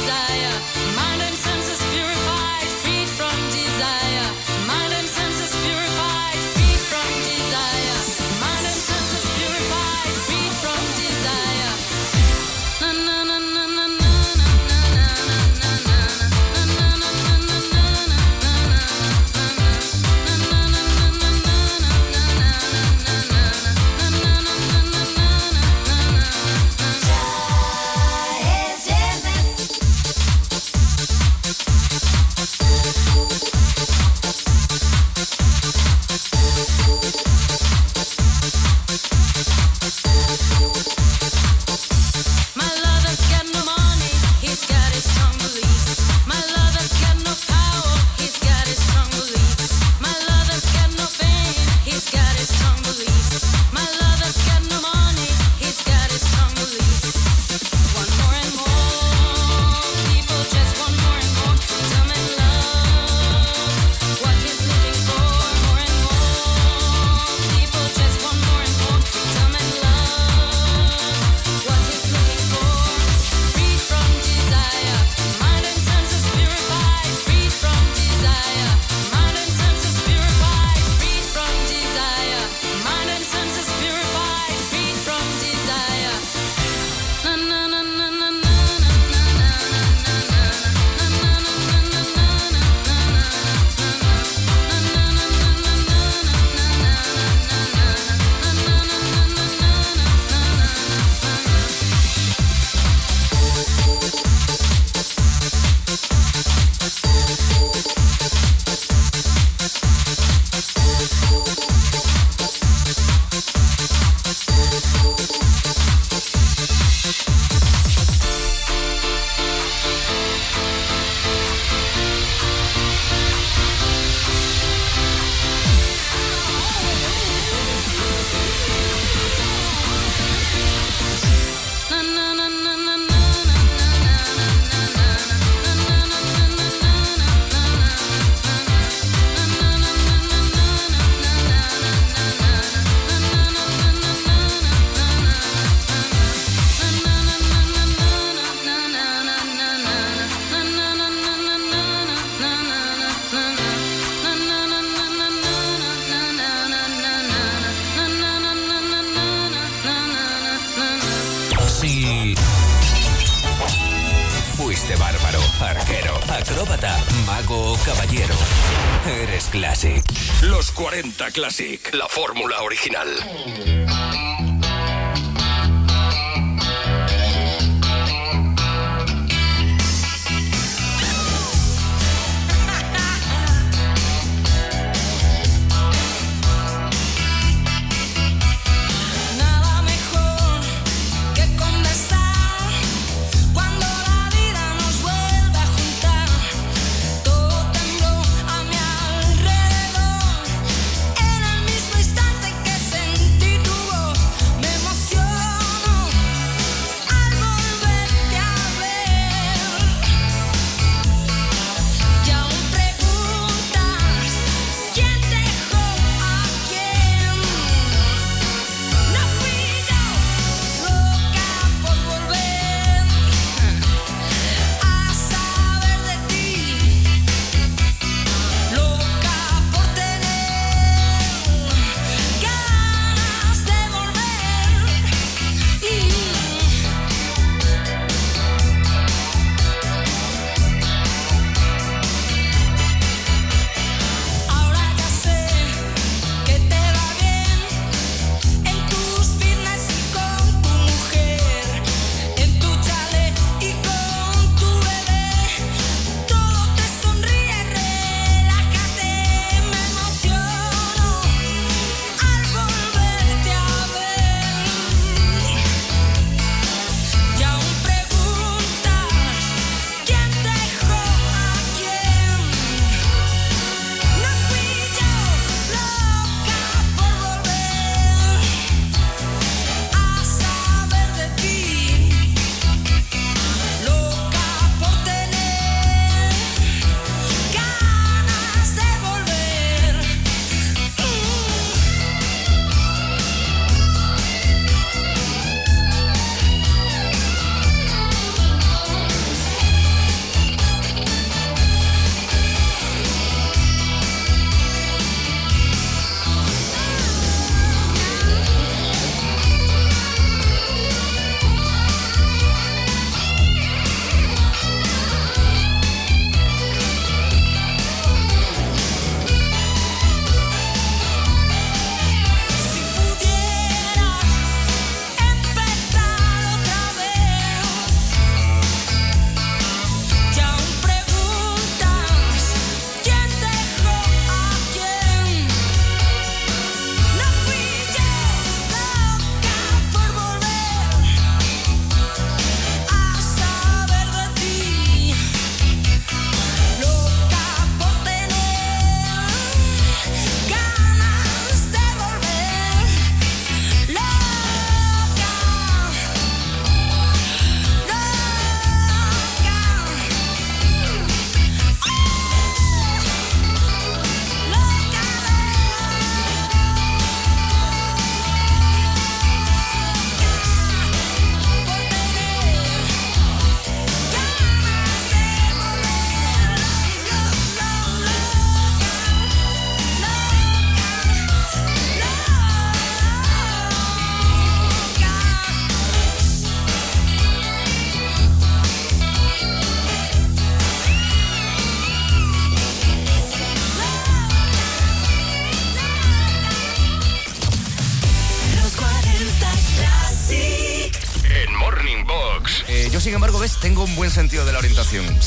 Classic. La fórmula original.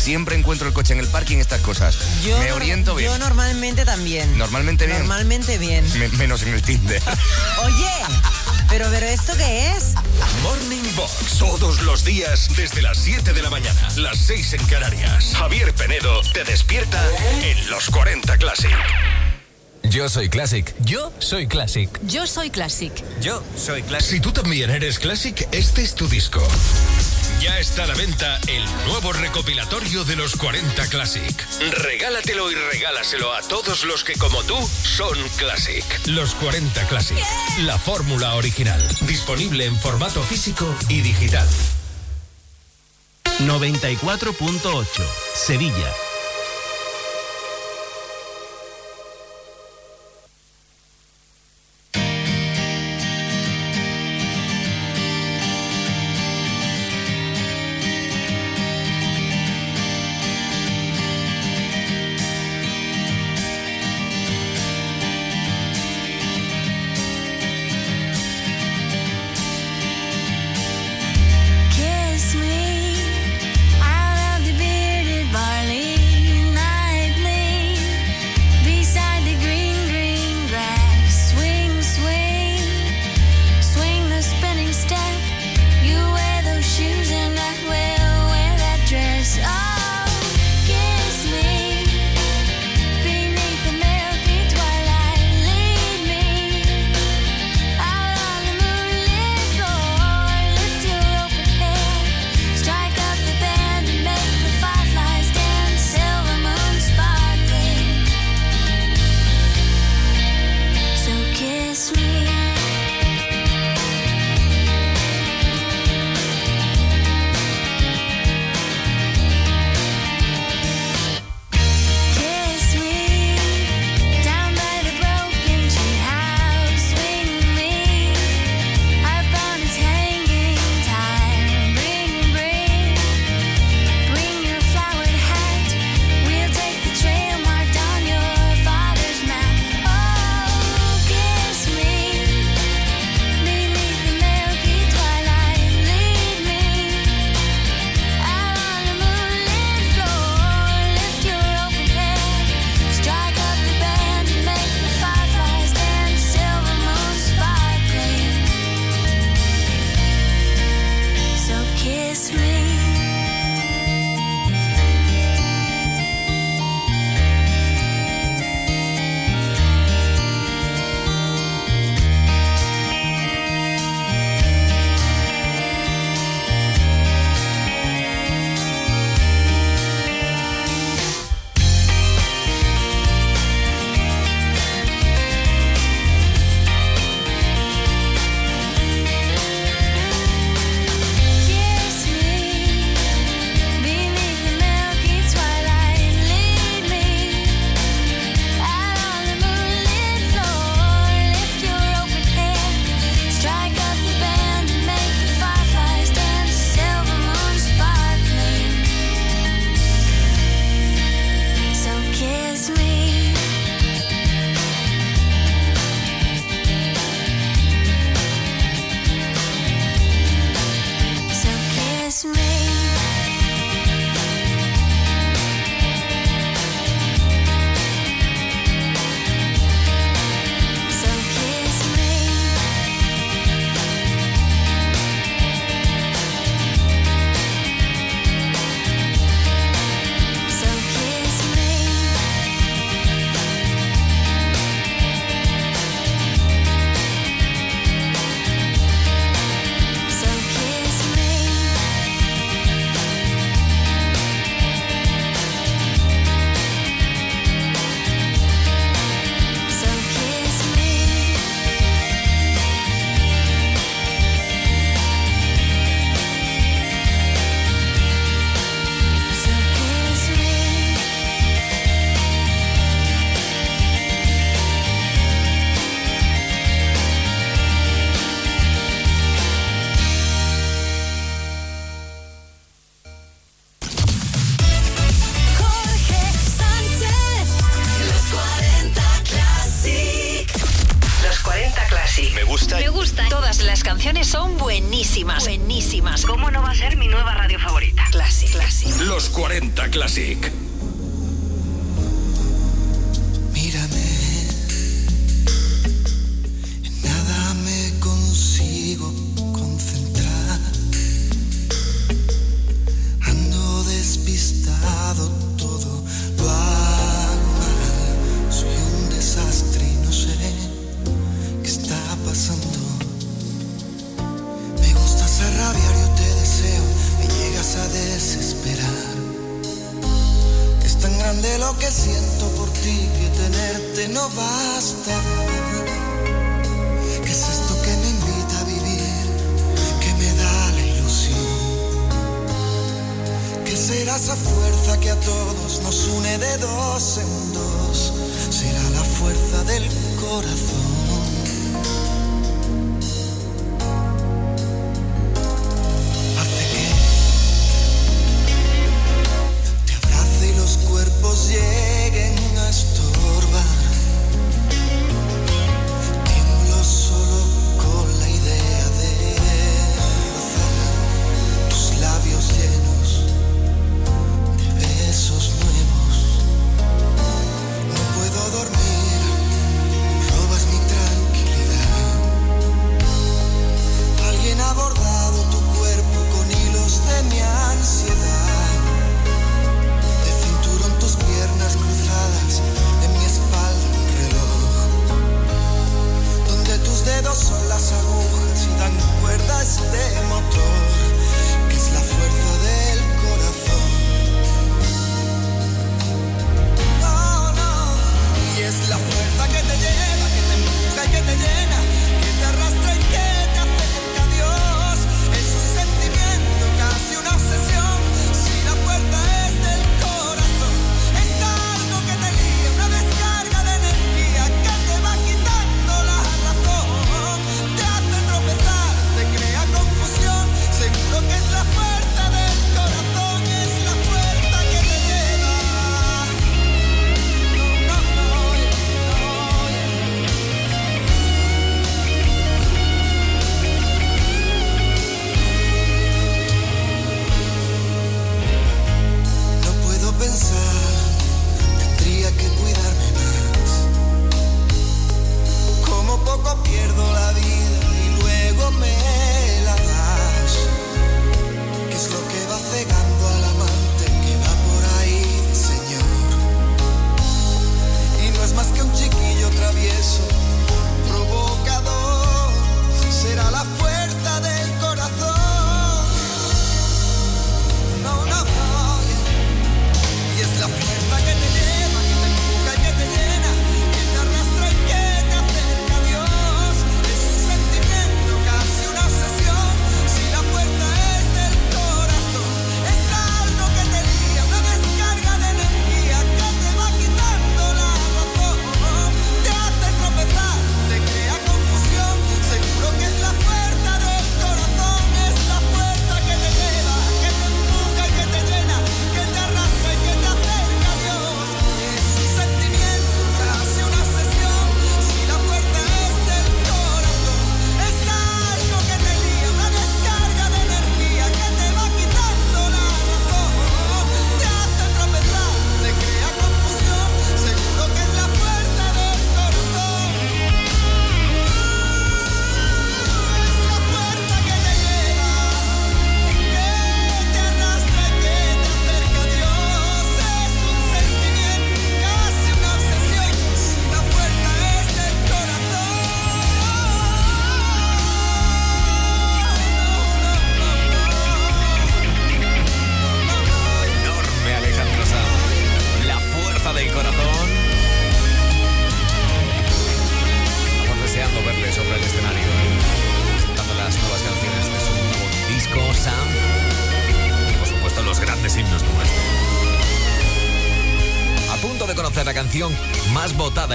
Siempre encuentro el coche en el parking, estas cosas. Yo Me oriento bien. Yo normalmente también. Normalmente bien. Normalmente bien. Me- menos en el Tinder. Oye, pero, pero ¿esto qué es? Morning Box. Todos los días desde las 7 de la mañana. Las 6 en Canarias. Javier Penedo te despierta en los 40 Classic. Yo soy Classic. Yo soy Classic. Yo soy Classic. Yo soy Classic. Si tú también eres Classic, este es tu disco. Ya está a la venta el nuevo recopilatorio de los 40 Classic. Regálatelo y regálaselo a todos los que como tú son Classic. Los 40 Classic. La fórmula original. Disponible en formato físico y digital. 94.8 Sevilla.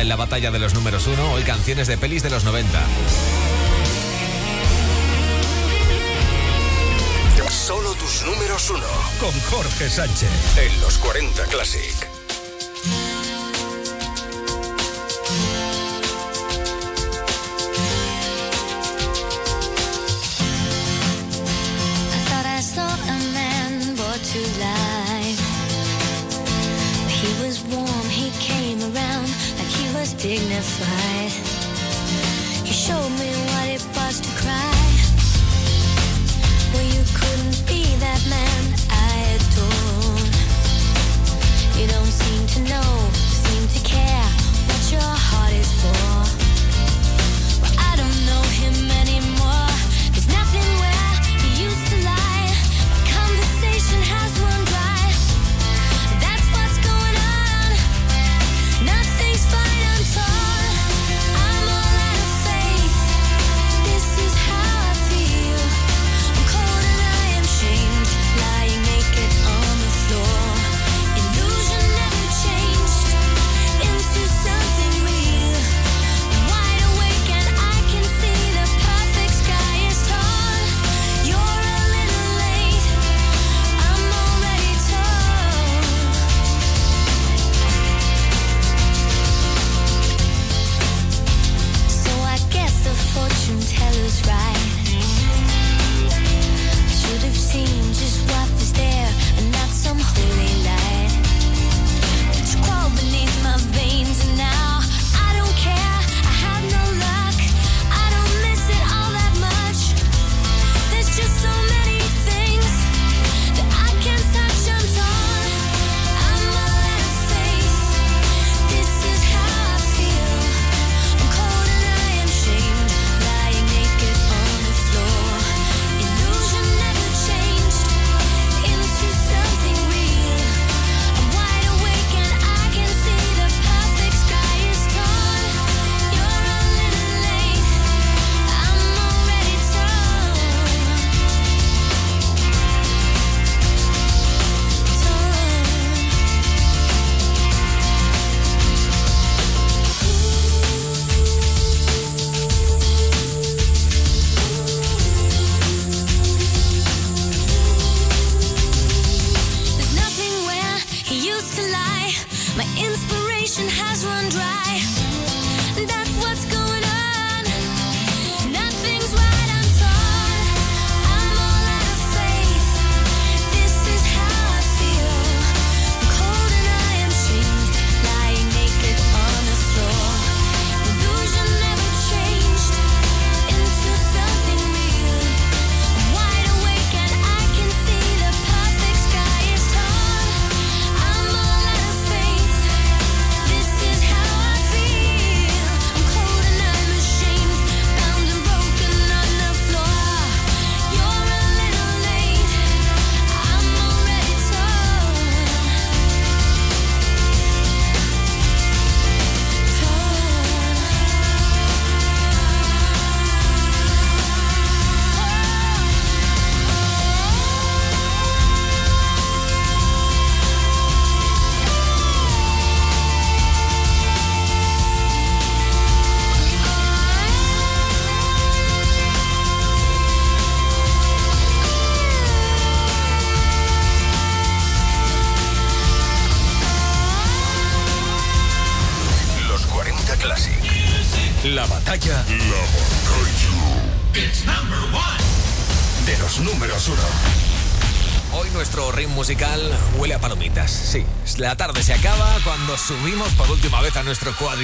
en la batalla de los números uno, hoy canciones de pelis de los 90. Solo tus números uno. Con Jorge Sánchez. En los 40 Classic.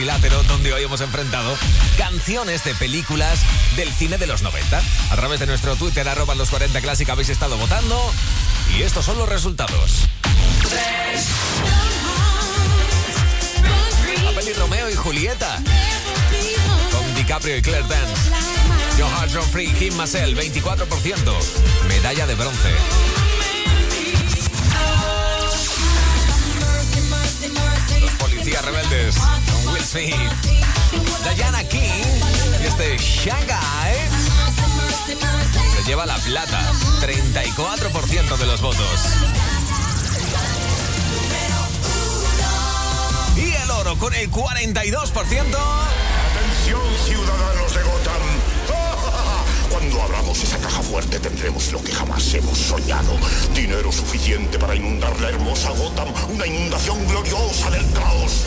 donde hoy hemos enfrentado canciones de películas del cine de los 90. A través de nuestro Twitter, arroba los 40 Clásica, habéis estado votando y estos son los resultados. Apple y Romeo y Julieta. Con DiCaprio y Claire Dance. John John Free, Kim Massel, 24%. Medalla de bronce. Los policías rebeldes. Smith, Diana King y este Shanghai se lleva la plata, 34% de los votos. Y el oro con el 42%. Atención ciudadanos de Gotham. Cuando abramos esa caja fuerte tendremos lo que jamás hemos soñado. Dinero suficiente para inundar la hermosa Gotham, una inundación gloriosa del caos.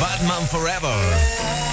Batman Forever.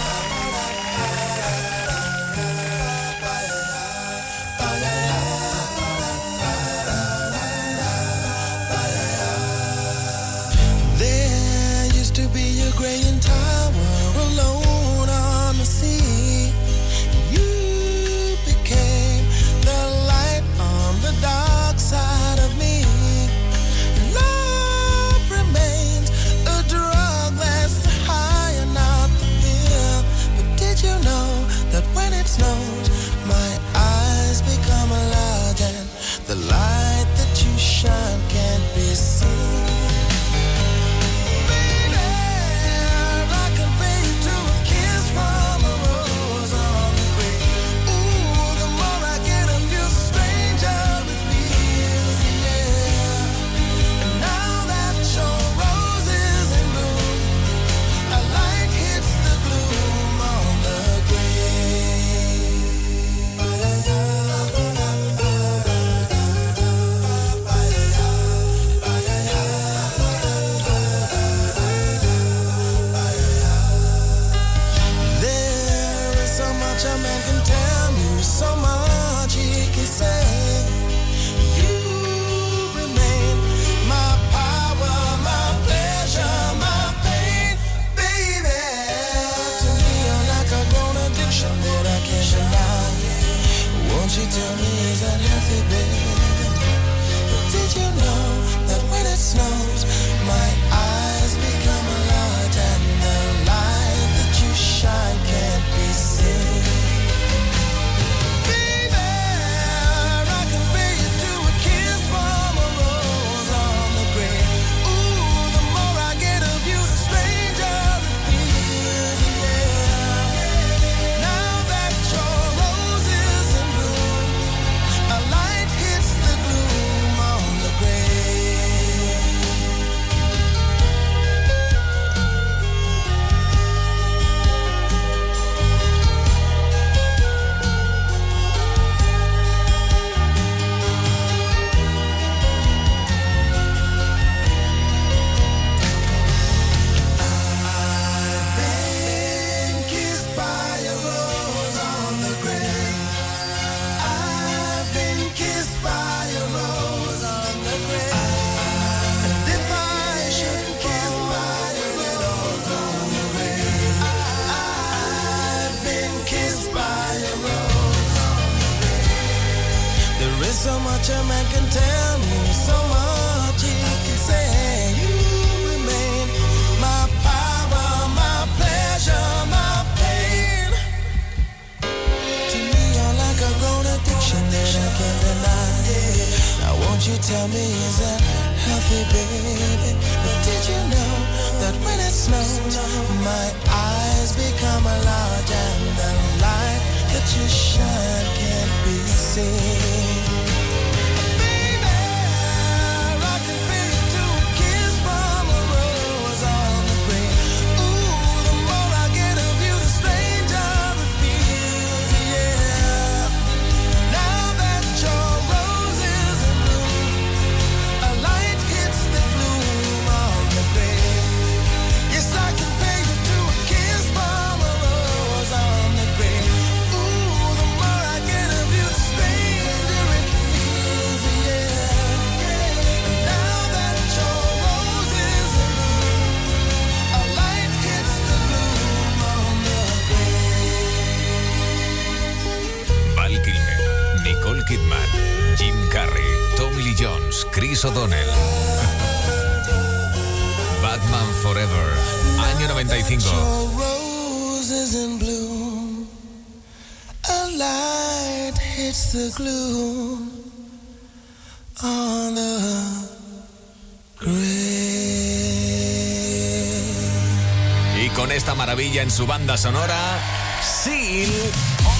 en su banda sonora, Seal,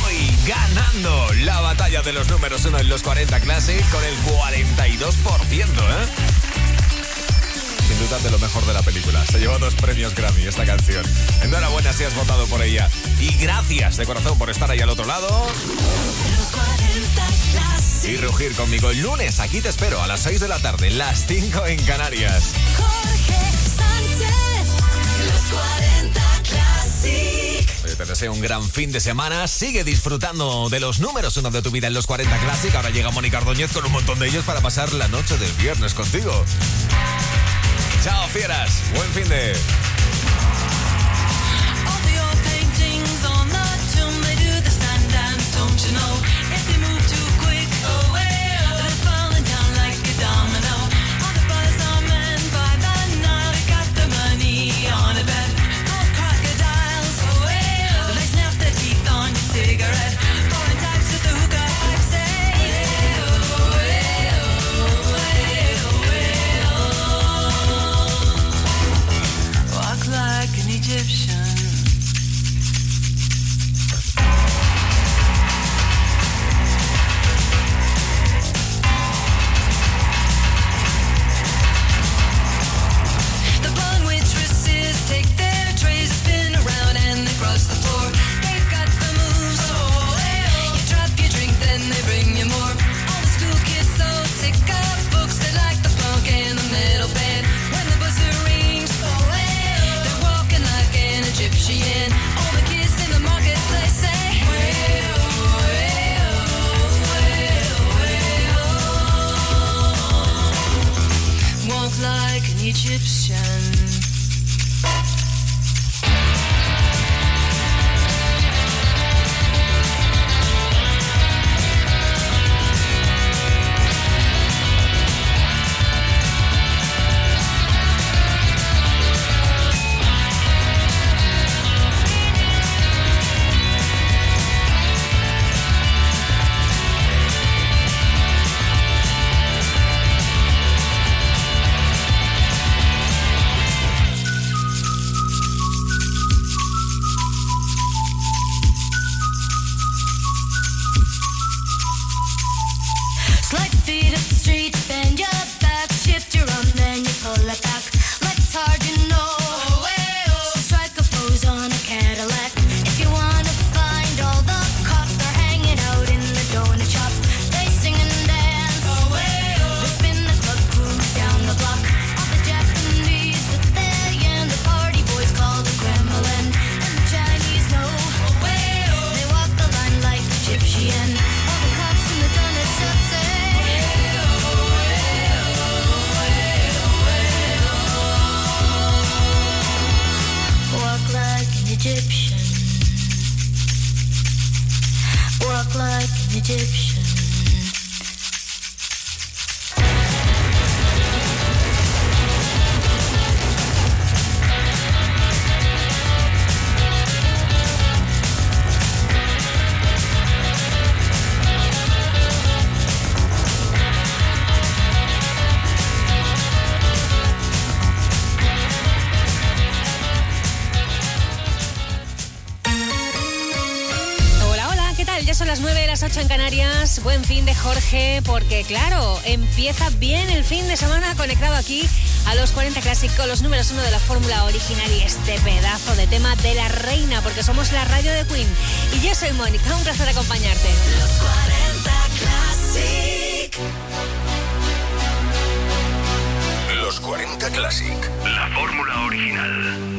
hoy ganando la batalla de los números 1 en los 40 Classic con el 42%, ¿eh? sin duda de lo mejor de la película. Se llevó dos premios Grammy esta canción. Enhorabuena si has votado por ella. Y gracias de corazón por estar ahí al otro lado. Y rugir conmigo el lunes. Aquí te espero a las 6 de la tarde, las 5 en Canarias. te deseo un gran fin de semana. Sigue disfrutando de los números uno de tu vida en los 40 Classic. Ahora llega Mónica Ordóñez con un montón de ellos para pasar la noche del viernes contigo. Chao, fieras. Buen fin de... 40 Classic los números uno de la fórmula original y este pedazo de tema de la reina, porque somos la radio de Queen. Y yo soy Mónica, un placer acompañarte. Los 40 Classic. Los 40 Classic. La fórmula original.